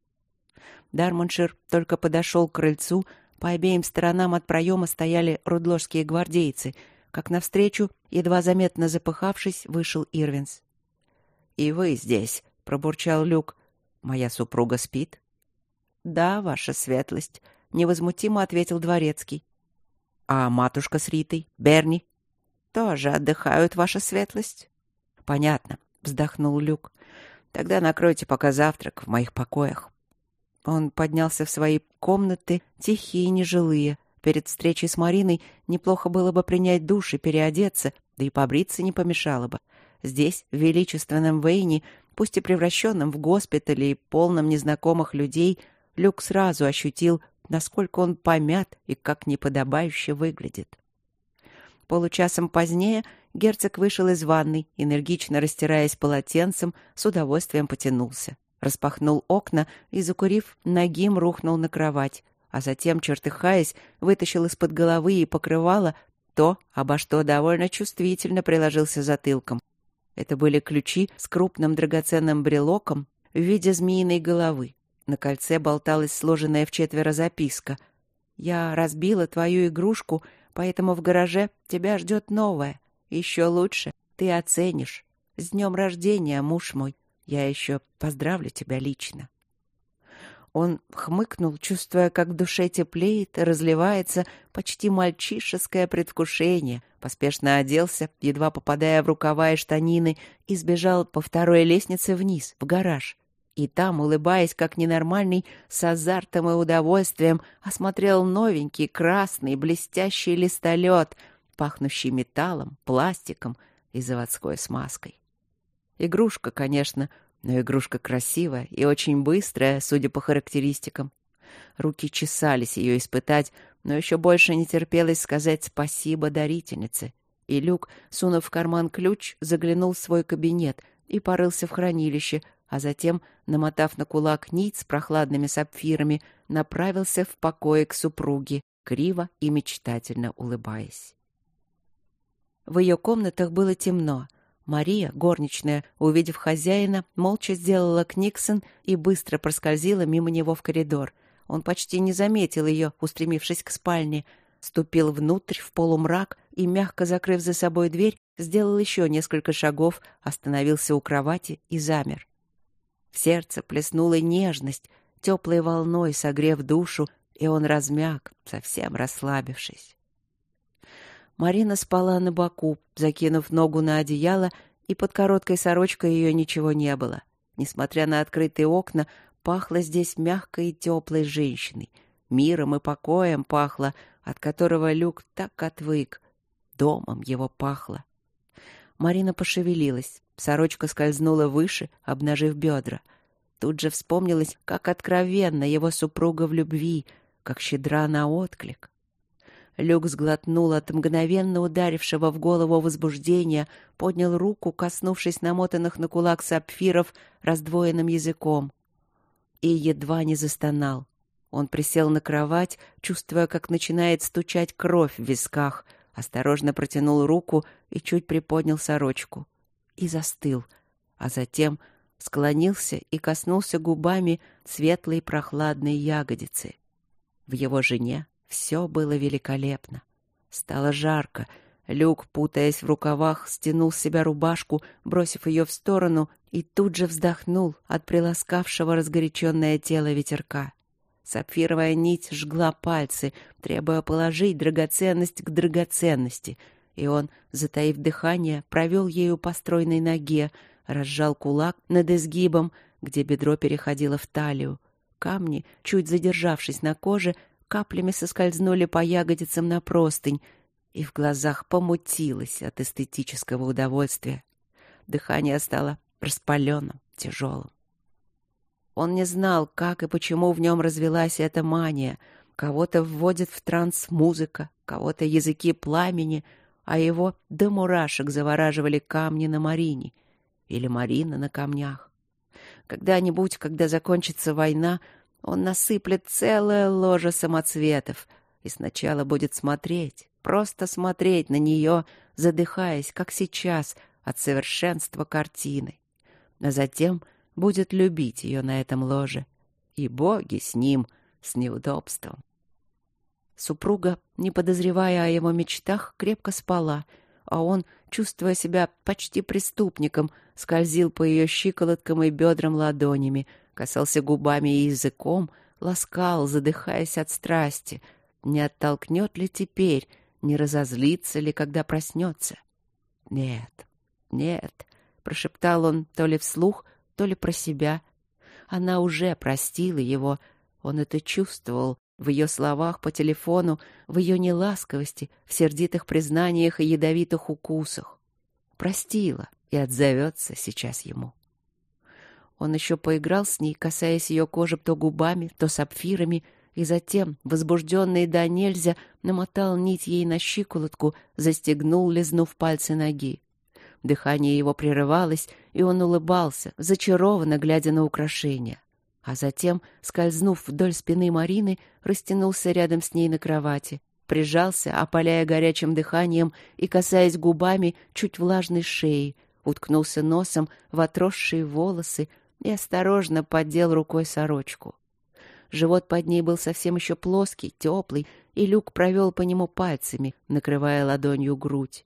Дармоншир только подошел к крыльцу, по обеим сторонам от проема стояли рудложские гвардейцы, как навстречу, едва заметно запыхавшись, вышел Ирвинс. «И вы здесь», — пробурчал Люк. «Моя супруга спит?» «Да, ваша светлость», — невозмутимо ответил дворецкий. «А матушка с Ритой? Берни?» «Тоже отдыхают, ваша светлость». «Понятно», — вздохнул Люк. «Тогда накройте пока завтрак в моих покоях». Он поднялся в свои комнаты, тихие и нежилые. Перед встречей с Мариной неплохо было бы принять душ и переодеться, да и побриться не помешало бы. Здесь, в величественном Вейне, пусть и превращенном в госпитале и полном незнакомых людей, Люк сразу ощутил, насколько он помят и как неподобающе выглядит. Получасом позднее герцог вышел из ванной, энергично растираясь полотенцем, с удовольствием потянулся распахнул окна и, закурив, нагим рухнул на кровать, а затем, чертыхаясь, вытащил из-под головы и покрывало то, обо что довольно чувствительно приложился затылком. Это были ключи с крупным драгоценным брелоком в виде змеиной головы. На кольце болталась сложенная в четверо записка. «Я разбила твою игрушку, поэтому в гараже тебя ждет новая. Еще лучше. Ты оценишь. С днем рождения, муж мой. Я еще поздравлю тебя лично. Он хмыкнул, чувствуя, как в душе теплеет, разливается почти мальчишеское предвкушение, поспешно оделся, едва попадая в рукава и штанины, и сбежал по второй лестнице вниз, в гараж. И там, улыбаясь как ненормальный, с азартом и удовольствием, осмотрел новенький красный блестящий листолет, пахнущий металлом, пластиком и заводской смазкой. Игрушка, конечно, но игрушка красивая и очень быстрая, судя по характеристикам. Руки чесались ее испытать, но еще больше не терпелось сказать спасибо дарительнице. И Люк, сунув в карман ключ, заглянул в свой кабинет и порылся в хранилище, а затем, намотав на кулак нить с прохладными сапфирами, направился в покое к супруге, криво и мечтательно улыбаясь. В ее комнатах было темно, Мария, горничная, увидев хозяина, молча сделала книксон и быстро проскользила мимо него в коридор. Он почти не заметил ее, устремившись к спальне, ступил внутрь в полумрак и, мягко закрыв за собой дверь, сделал еще несколько шагов, остановился у кровати и замер. В сердце плеснула нежность, теплой волной согрев душу, и он размяк, совсем расслабившись. Марина спала на боку, закинув ногу на одеяло, и под короткой сорочкой ее ничего не было. Несмотря на открытые окна, пахло здесь мягкой и теплой женщиной. Миром и покоем пахло, от которого Люк так отвык. Домом его пахло. Марина пошевелилась. Сорочка скользнула выше, обнажив бедра. Тут же вспомнилось, как откровенно его супруга в любви, как щедра на отклик. Люк сглотнул от мгновенно ударившего в голову возбуждения, поднял руку, коснувшись намотанных на кулак сапфиров раздвоенным языком. И едва не застонал. Он присел на кровать, чувствуя, как начинает стучать кровь в висках, осторожно протянул руку и чуть приподнял сорочку. И застыл, а затем склонился и коснулся губами светлой прохладной ягодицы. В его жене все было великолепно. Стало жарко. Люк, путаясь в рукавах, стянул с себя рубашку, бросив ее в сторону, и тут же вздохнул от приласкавшего разгоряченное тело ветерка. Сапфировая нить жгла пальцы, требуя положить драгоценность к драгоценности, и он, затаив дыхание, провел ею по стройной ноге, разжал кулак над изгибом, где бедро переходило в талию. Камни, чуть задержавшись на коже, каплями соскользнули по ягодицам на простынь, и в глазах помутилось от эстетического удовольствия. Дыхание стало распаленным, тяжелым. Он не знал, как и почему в нем развелась эта мания. Кого-то вводит в транс музыка, кого-то языки пламени, а его до мурашек завораживали камни на Марине или Марина на камнях. Когда-нибудь, когда закончится война, он насыплет целое ложе самоцветов и сначала будет смотреть, просто смотреть на нее, задыхаясь, как сейчас, от совершенства картины. А затем будет любить ее на этом ложе. И боги с ним, с неудобством. Супруга, не подозревая о его мечтах, крепко спала, а он, чувствуя себя почти преступником, скользил по ее щиколоткам и бедрам ладонями, касался губами и языком, ласкал, задыхаясь от страсти. Не оттолкнет ли теперь, не разозлится ли, когда проснется? Нет, нет, прошептал он то ли вслух, то ли про себя. Она уже простила его, он это чувствовал в ее словах по телефону, в ее неласковости, в сердитых признаниях и ядовитых укусах. Простила и отзовется сейчас ему. Он еще поиграл с ней, касаясь ее кожи то губами, то сапфирами, и затем, возбужденный до нельзя, намотал нить ей на щиколотку, застегнул, лизнув пальцы ноги. Дыхание его прерывалось, и он улыбался, зачарованно глядя на украшения. А затем, скользнув вдоль спины Марины, растянулся рядом с ней на кровати, прижался, опаляя горячим дыханием и касаясь губами чуть влажной шеи, уткнулся носом в отросшие волосы и осторожно поддел рукой сорочку. Живот под ней был совсем еще плоский, теплый, и Люк провел по нему пальцами, накрывая ладонью грудь.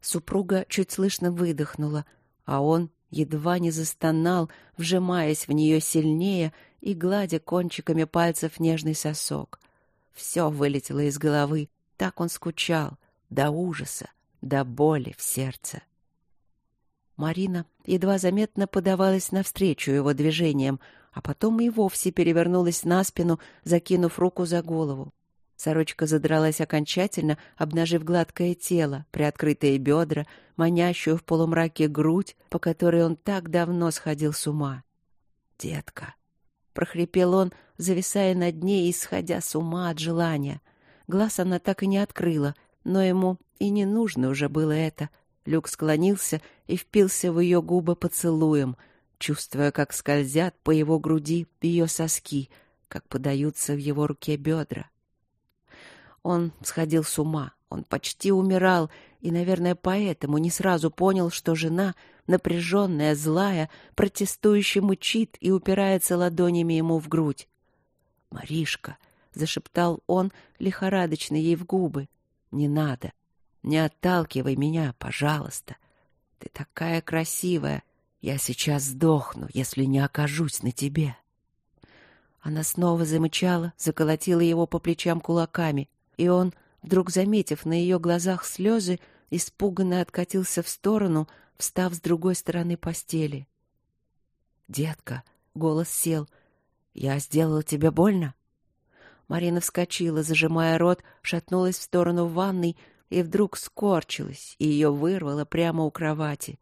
Супруга чуть слышно выдохнула, а он едва не застонал, вжимаясь в нее сильнее и гладя кончиками пальцев нежный сосок. Все вылетело из головы, так он скучал, до ужаса, до боли в сердце. Марина едва заметно подавалась навстречу его движениям, а потом и вовсе перевернулась на спину, закинув руку за голову. Сорочка задралась окончательно, обнажив гладкое тело, приоткрытые бедра, манящую в полумраке грудь, по которой он так давно сходил с ума. «Детка!» — прохрипел он, зависая над ней и сходя с ума от желания. Глаз она так и не открыла, но ему и не нужно уже было это. Люк склонился и впился в ее губы поцелуем, чувствуя, как скользят по его груди ее соски, как подаются в его руке бедра. Он сходил с ума, он почти умирал, и, наверное, поэтому не сразу понял, что жена, напряженная, злая, протестующе мучит и упирается ладонями ему в грудь. «Маришка!» — зашептал он, лихорадочно ей в губы. «Не надо! Не отталкивай меня, пожалуйста! Ты такая красивая! Я сейчас сдохну, если не окажусь на тебе!» Она снова замычала, заколотила его по плечам кулаками и он, вдруг заметив на ее глазах слезы, испуганно откатился в сторону, встав с другой стороны постели. «Детка!» — голос сел. «Я сделала тебе больно?» Марина вскочила, зажимая рот, шатнулась в сторону ванной и вдруг скорчилась, и ее вырвало прямо у кровати.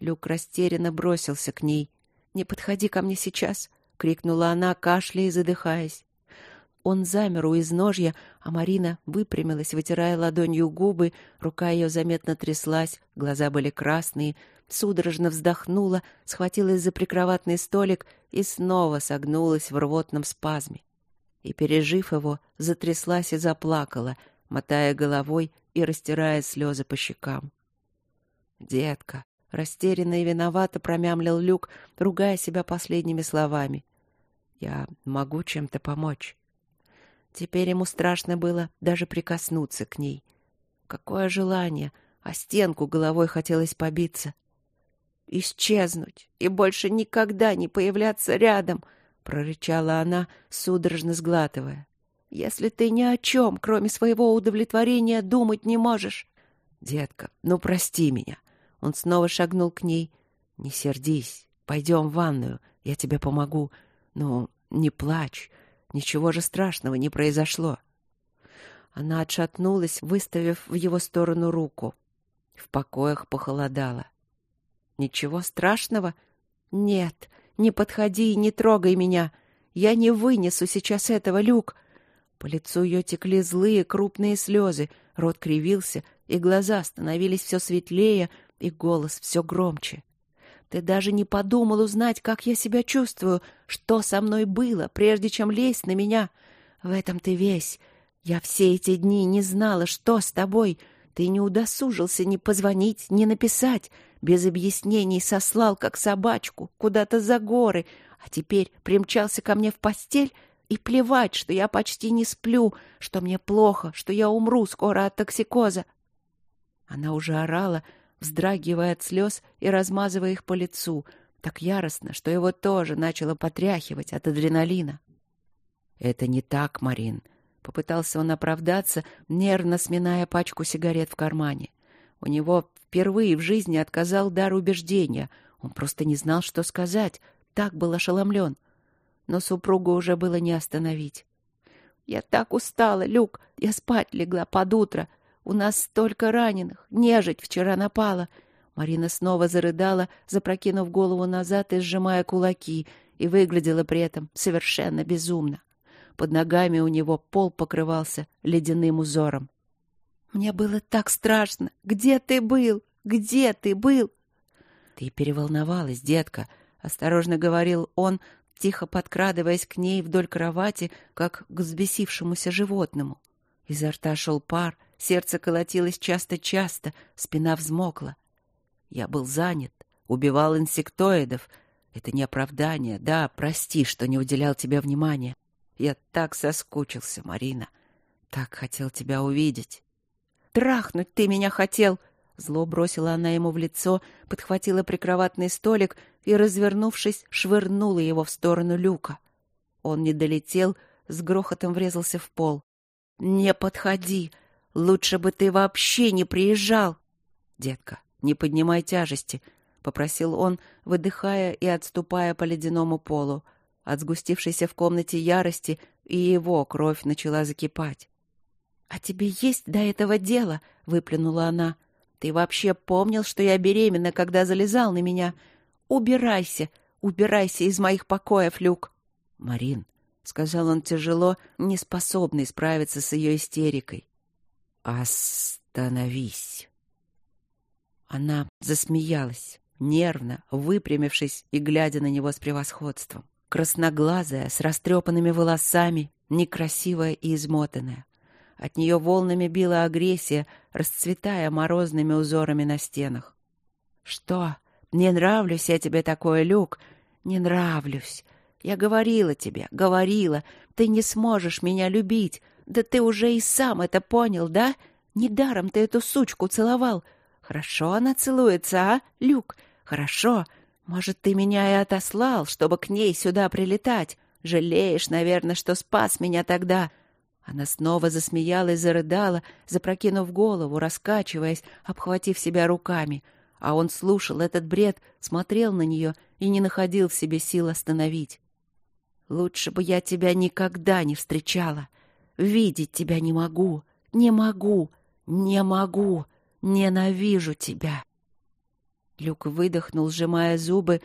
Люк растерянно бросился к ней. «Не подходи ко мне сейчас!» — крикнула она, кашляя и задыхаясь. Он замер у изножья, а Марина выпрямилась, вытирая ладонью губы, рука ее заметно тряслась, глаза были красные, судорожно вздохнула, схватилась за прикроватный столик и снова согнулась в рвотном спазме. И, пережив его, затряслась и заплакала, мотая головой и растирая слезы по щекам. «Детка!» — растерянно и виновато промямлил Люк, ругая себя последними словами. «Я могу чем-то помочь?» Теперь ему страшно было даже прикоснуться к ней. Какое желание! А стенку головой хотелось побиться. «Исчезнуть и больше никогда не появляться рядом!» — прорычала она, судорожно сглатывая. «Если ты ни о чем, кроме своего удовлетворения, думать не можешь!» «Детка, ну прости меня!» Он снова шагнул к ней. «Не сердись, пойдем в ванную, я тебе помогу. Ну, не плачь, Ничего же страшного не произошло. Она отшатнулась, выставив в его сторону руку. В покоях похолодало. Ничего страшного? Нет, Не подходи и не трогай меня. Я не вынесу сейчас этого, Люк. По лицу ее текли злые крупные слезы, рот кривился, и глаза становились все светлее, и голос все громче. Ты даже не подумал узнать, как я себя чувствую, что со мной было, прежде чем лезть на меня. В этом ты весь. Я все эти дни не знала, что с тобой. Ты не удосужился ни позвонить, ни написать. Без объяснений сослал, как собачку, куда-то за горы, а теперь примчался ко мне в постель и плевать, что я почти не сплю, что мне плохо, что я умру скоро от токсикоза. Она уже орала, вздрагивая от слез и размазывая их по лицу, так яростно, что его тоже начало потряхивать от адреналина. «Это не так, Марин», — попытался он оправдаться, нервно сминая пачку сигарет в кармане. У него впервые в жизни отказал дар убеждения. Он просто не знал, что сказать, так был ошеломлен. Но супругу уже было не остановить. «Я так устала, Люк! Я спать легла под утро. У нас столько раненых. Нежить вчера напала. Марина снова зарыдала, запрокинув голову назад и сжимая кулаки, и выглядела при этом совершенно безумно. Под ногами у него пол покрывался ледяным узором. «Мне было так страшно! Где ты был? Где ты был?» «Ты переволновалась, детка», — осторожно говорил он, тихо подкрадываясь к ней вдоль кровати, как к взбесившемуся животному. Изо рта шел пар, Сердце колотилось часто-часто, спина взмокла. Я был занят, убивал инсектоидов. Это не оправдание. Да, прости, что не уделял тебе внимания. Я так соскучился, Марина. Так хотел тебя увидеть. Трахнуть ты меня хотел! Зло бросила она ему в лицо, подхватила прикроватный столик и, развернувшись, швырнула его в сторону люка. Он не долетел, с грохотом врезался в пол. «Не подходи!» Лучше бы ты вообще не приезжал. Детка, не поднимай тяжести, попросил он, выдыхая и отступая по ледяному полу. От сгустившейся в комнате ярости и его кровь начала закипать. А тебе есть до этого дело, выплюнула она. Ты вообще помнил, что я беременна, когда залезал на меня? Убирайся, убирайся из моих покоев, Люк. Марин, сказал он тяжело, не способный справиться с ее истерикой. «Остановись!» Она засмеялась, нервно, выпрямившись и глядя на него с превосходством. Красноглазая, с растрепанными волосами, некрасивая и измотанная. От нее волнами била агрессия, расцветая морозными узорами на стенах. «Что? Не нравлюсь я тебе такой, Люк? Не нравлюсь. Я говорила тебе, говорила, ты не сможешь меня любить, да ты уже и сам это понял, да? Недаром ты эту сучку целовал. Хорошо она целуется, а, Люк? Хорошо. Может, ты меня и отослал, чтобы к ней сюда прилетать. Жалеешь, наверное, что спас меня тогда. Она снова засмеялась, зарыдала, запрокинув голову, раскачиваясь, обхватив себя руками. А он слушал этот бред, смотрел на нее и не находил в себе сил остановить. «Лучше бы я тебя никогда не встречала. Видеть тебя не могу, не могу, не могу, ненавижу тебя. Люк выдохнул, сжимая зубы,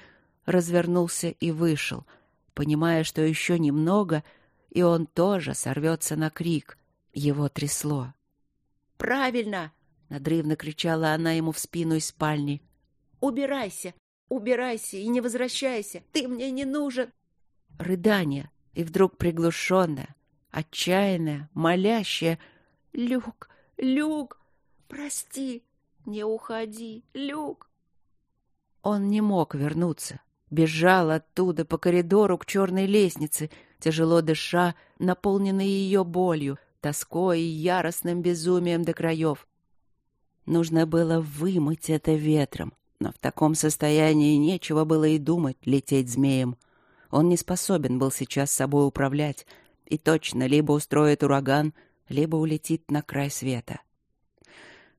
развернулся и вышел, понимая, что еще немного, и он тоже сорвется на крик. Его трясло. «Правильно!» — надрывно кричала она ему в спину из спальни. «Убирайся! Убирайся и не возвращайся! Ты мне не нужен!» Рыдание, и вдруг приглушенное, отчаянная, молящая. «Люк, Люк, прости, не уходи, Люк!» Он не мог вернуться. Бежал оттуда по коридору к черной лестнице, тяжело дыша, наполненный ее болью, тоской и яростным безумием до краев. Нужно было вымыть это ветром, но в таком состоянии нечего было и думать лететь змеем. Он не способен был сейчас собой управлять, и точно либо устроит ураган, либо улетит на край света.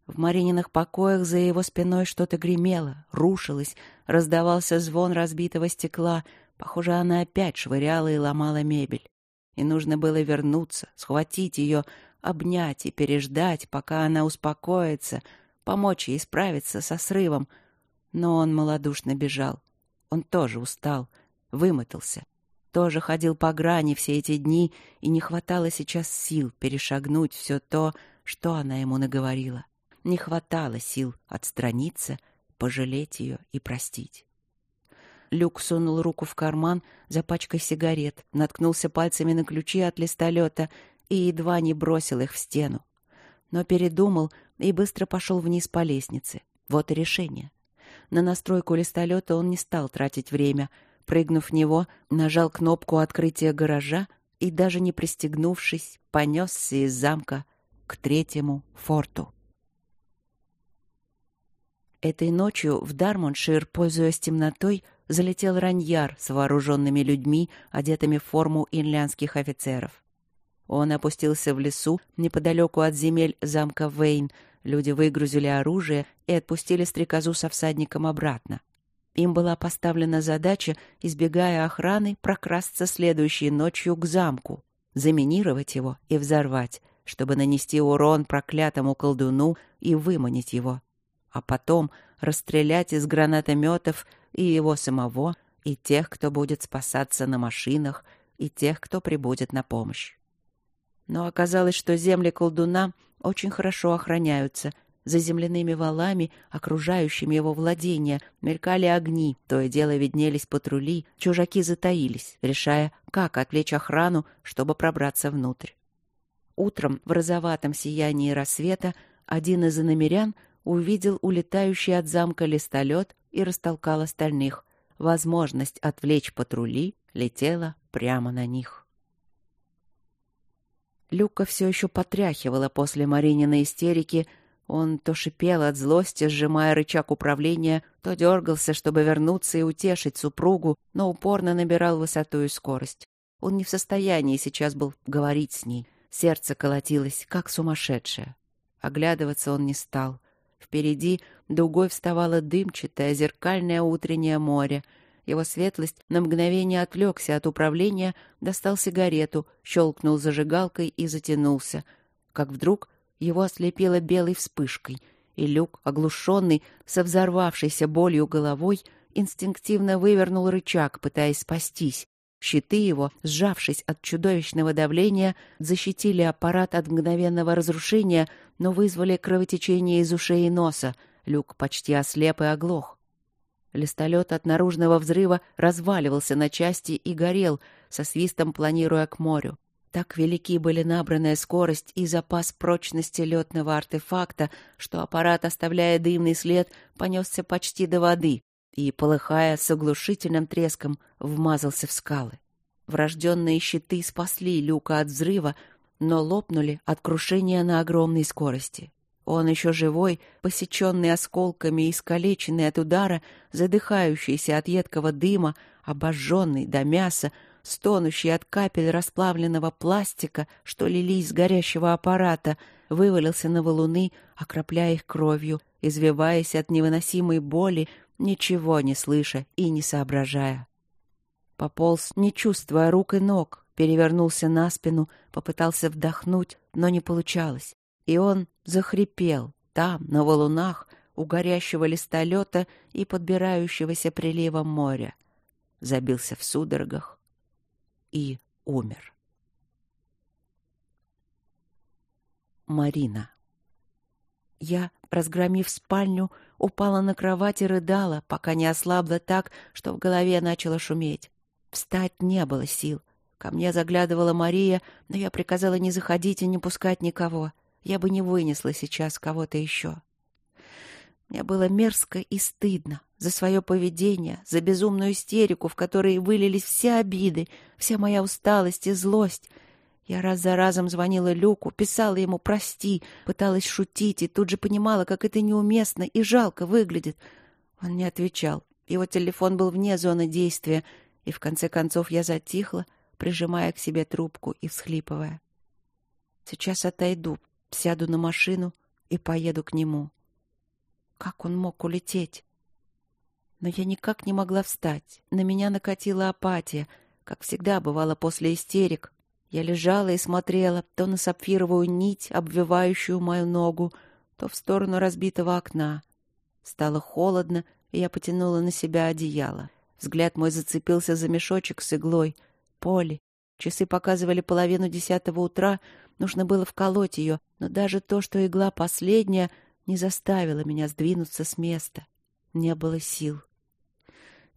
В Марининых покоях за его спиной что-то гремело, рушилось, раздавался звон разбитого стекла. Похоже, она опять швыряла и ломала мебель. И нужно было вернуться, схватить ее, обнять и переждать, пока она успокоится, помочь ей справиться со срывом. Но он малодушно бежал. Он тоже устал. вымотался. Тоже ходил по грани все эти дни, и не хватало сейчас сил перешагнуть все то, что она ему наговорила. Не хватало сил отстраниться, пожалеть ее и простить. Люк сунул руку в карман за пачкой сигарет, наткнулся пальцами на ключи от листолета и едва не бросил их в стену. Но передумал и быстро пошел вниз по лестнице. Вот и решение. На настройку листолета он не стал тратить время. Прыгнув в него, нажал кнопку открытия гаража и, даже не пристегнувшись, понесся из замка к третьему форту. Этой ночью в Дармоншир, пользуясь темнотой, залетел раньяр с вооруженными людьми, одетыми в форму инлянских офицеров. Он опустился в лесу неподалеку от земель замка Вейн. Люди выгрузили оружие и отпустили стрекозу со всадником обратно. Им была поставлена задача, избегая охраны, прокрасться следующей ночью к замку, заминировать его и взорвать, чтобы нанести урон проклятому колдуну и выманить его. А потом расстрелять из гранатометов и его самого, и тех, кто будет спасаться на машинах, и тех, кто прибудет на помощь. Но оказалось, что земли колдуна очень хорошо охраняются. За земляными валами, окружающими его владения, мелькали огни, то и дело виднелись патрули, чужаки затаились, решая, как отвлечь охрану, чтобы пробраться внутрь. Утром в розоватом сиянии рассвета один из иномерян увидел улетающий от замка листолет и растолкал остальных. Возможность отвлечь патрули летела прямо на них. Люка все еще потряхивала после Марининой истерики. Он то шипел от злости, сжимая рычаг управления, то дергался, чтобы вернуться и утешить супругу, но упорно набирал высоту и скорость. Он не в состоянии сейчас был говорить с ней. Сердце колотилось, как сумасшедшее. Оглядываться он не стал. Впереди дугой вставало дымчатое зеркальное утреннее море. Его светлость на мгновение отвлекся от управления, достал сигарету, щелкнул зажигалкой и затянулся. Как вдруг его ослепило белой вспышкой, и Люк, оглушенный, со взорвавшейся болью головой, инстинктивно вывернул рычаг, пытаясь спастись. Щиты его, сжавшись от чудовищного давления, защитили аппарат от мгновенного разрушения, но вызвали кровотечение из ушей и носа. Люк почти ослеп и оглох. Листолет от наружного взрыва разваливался на части и горел, со свистом планируя к морю. Так велики были набранная скорость и запас прочности летного артефакта, что аппарат, оставляя дымный след, понесся почти до воды и, полыхая с оглушительным треском, вмазался в скалы. Врожденные щиты спасли Люка от взрыва, но лопнули от крушения на огромной скорости. Он еще живой, посеченный осколками и искалеченный от удара, задыхающийся от едкого дыма, обожженный до мяса, стонущий от капель расплавленного пластика, что лились с горящего аппарата, вывалился на валуны, окропляя их кровью, извиваясь от невыносимой боли, ничего не слыша и не соображая. Пополз, не чувствуя рук и ног, перевернулся на спину, попытался вдохнуть, но не получалось. И он захрипел там, на валунах, у горящего листолета и подбирающегося приливом моря. Забился в судорогах и умер. Марина. Я, разгромив спальню, упала на кровать и рыдала, пока не ослабла так, что в голове начало шуметь. Встать не было сил. Ко мне заглядывала Мария, но я приказала не заходить и не пускать никого. Я бы не вынесла сейчас кого-то еще. Мне было мерзко и стыдно за свое поведение, за безумную истерику, в которой вылились все обиды, вся моя усталость и злость — я раз за разом звонила Люку, писала ему «прости», пыталась шутить и тут же понимала, как это неуместно и жалко выглядит. Он не отвечал. Его телефон был вне зоны действия, и в конце концов я затихла, прижимая к себе трубку и всхлипывая. Сейчас отойду, сяду на машину и поеду к нему. Как он мог улететь? Но я никак не могла встать. На меня накатила апатия, как всегда бывало после истерик, я лежала и смотрела то на сапфировую нить, обвивающую мою ногу, то в сторону разбитого окна. Стало холодно, и я потянула на себя одеяло. Взгляд мой зацепился за мешочек с иглой. Поле. Часы показывали половину десятого утра. Нужно было вколоть ее, но даже то, что игла последняя, не заставило меня сдвинуться с места. Не было сил.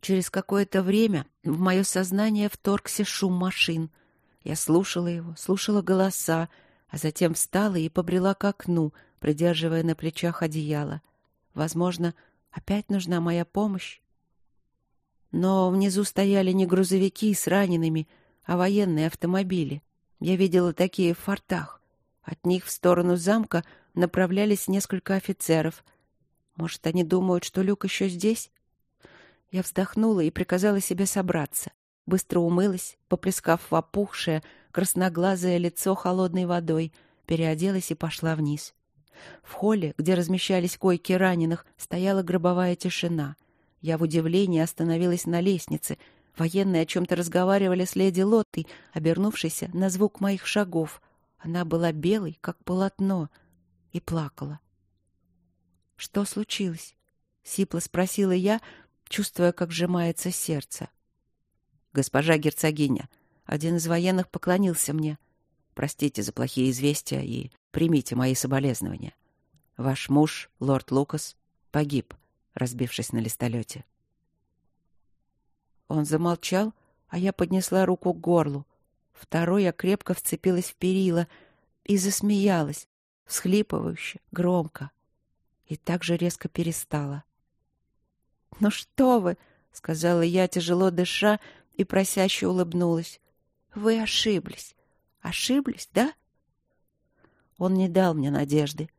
Через какое-то время в мое сознание вторгся шум машин. Я слушала его, слушала голоса, а затем встала и побрела к окну, придерживая на плечах одеяло. Возможно, опять нужна моя помощь. Но внизу стояли не грузовики с ранеными, а военные автомобили. Я видела такие в фортах. От них в сторону замка направлялись несколько офицеров. Может, они думают, что Люк еще здесь? Я вздохнула и приказала себе собраться. Быстро умылась, поплескав в опухшее, красноглазое лицо холодной водой, переоделась и пошла вниз. В холле, где размещались койки раненых, стояла гробовая тишина. Я в удивлении остановилась на лестнице. Военные о чем-то разговаривали с леди Лоттой, обернувшейся на звук моих шагов. Она была белой, как полотно, и плакала. «Что случилось?» — сипло спросила я, чувствуя, как сжимается сердце. «Госпожа герцогиня, один из военных поклонился мне. Простите за плохие известия и примите мои соболезнования. Ваш муж, лорд Лукас, погиб, разбившись на листолете. Он замолчал, а я поднесла руку к горлу. Второй я крепко вцепилась в перила и засмеялась, всхлипывающе, громко. И так же резко перестала. «Ну что вы!» — сказала я, тяжело дыша, и просяще улыбнулась. «Вы ошиблись. Ошиблись, да?» Он не дал мне надежды.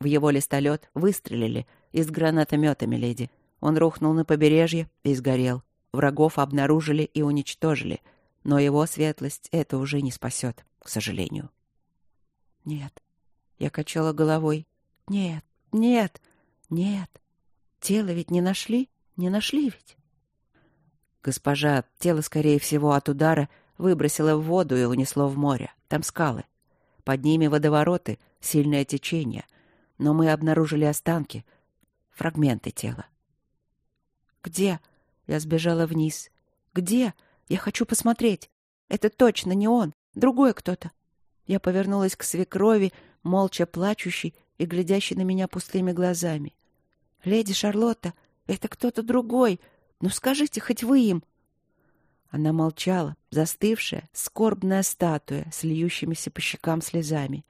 В его листолет выстрелили из гранатомета, миледи. Он рухнул на побережье и сгорел. Врагов обнаружили и уничтожили. Но его светлость это уже не спасет, к сожалению. Нет. Я качала головой. Нет, нет, нет. Тело ведь не нашли? Не нашли ведь? Госпожа, тело, скорее всего, от удара выбросило в воду и унесло в море. Там скалы. Под ними водовороты, сильное течение. Но мы обнаружили останки, фрагменты тела. «Где?» Я сбежала вниз. «Где? Я хочу посмотреть. Это точно не он. Другой кто-то». Я повернулась к свекрови, молча плачущей и глядящей на меня пустыми глазами. «Леди Шарлотта, это кто-то другой. Ну скажите хоть вы им». Она молчала, застывшая, скорбная статуя с льющимися по щекам слезами.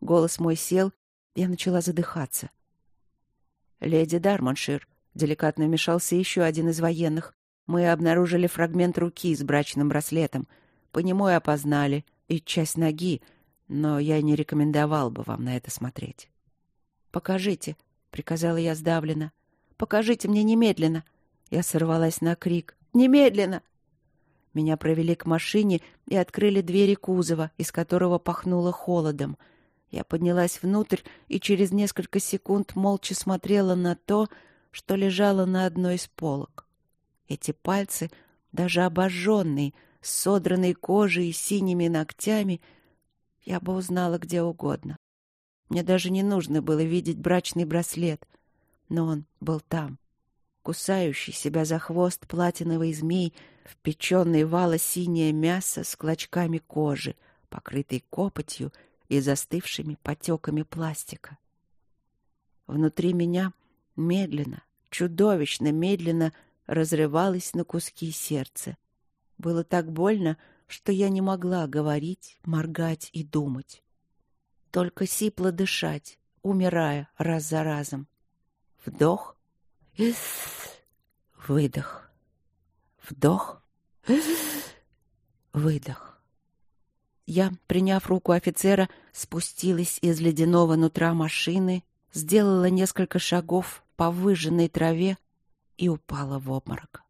Голос мой сел, я начала задыхаться. «Леди Дармоншир», — деликатно вмешался еще один из военных, «мы обнаружили фрагмент руки с брачным браслетом. По нему и опознали, и часть ноги, но я не рекомендовал бы вам на это смотреть». «Покажите», — приказала я сдавленно. «Покажите мне немедленно». Я сорвалась на крик. «Немедленно!» Меня провели к машине и открыли двери кузова, из которого пахнуло холодом. Я поднялась внутрь и через несколько секунд молча смотрела на то, что лежало на одной из полок. Эти пальцы, даже обожженные, с содранной кожей и синими ногтями, я бы узнала где угодно. Мне даже не нужно было видеть брачный браслет, но он был там, кусающий себя за хвост платиновый змей — впеченный вало синее мясо с клочками кожи, покрытой копотью и застывшими потеками пластика. Внутри меня медленно, чудовищно медленно разрывалось на куски сердце. Было так больно, что я не могла говорить, моргать и думать. Только сипло дышать, умирая раз за разом. Вдох, выдох. Вдох. Выдох. Я, приняв руку офицера, спустилась из ледяного нутра машины, сделала несколько шагов по выжженной траве и упала в обморок.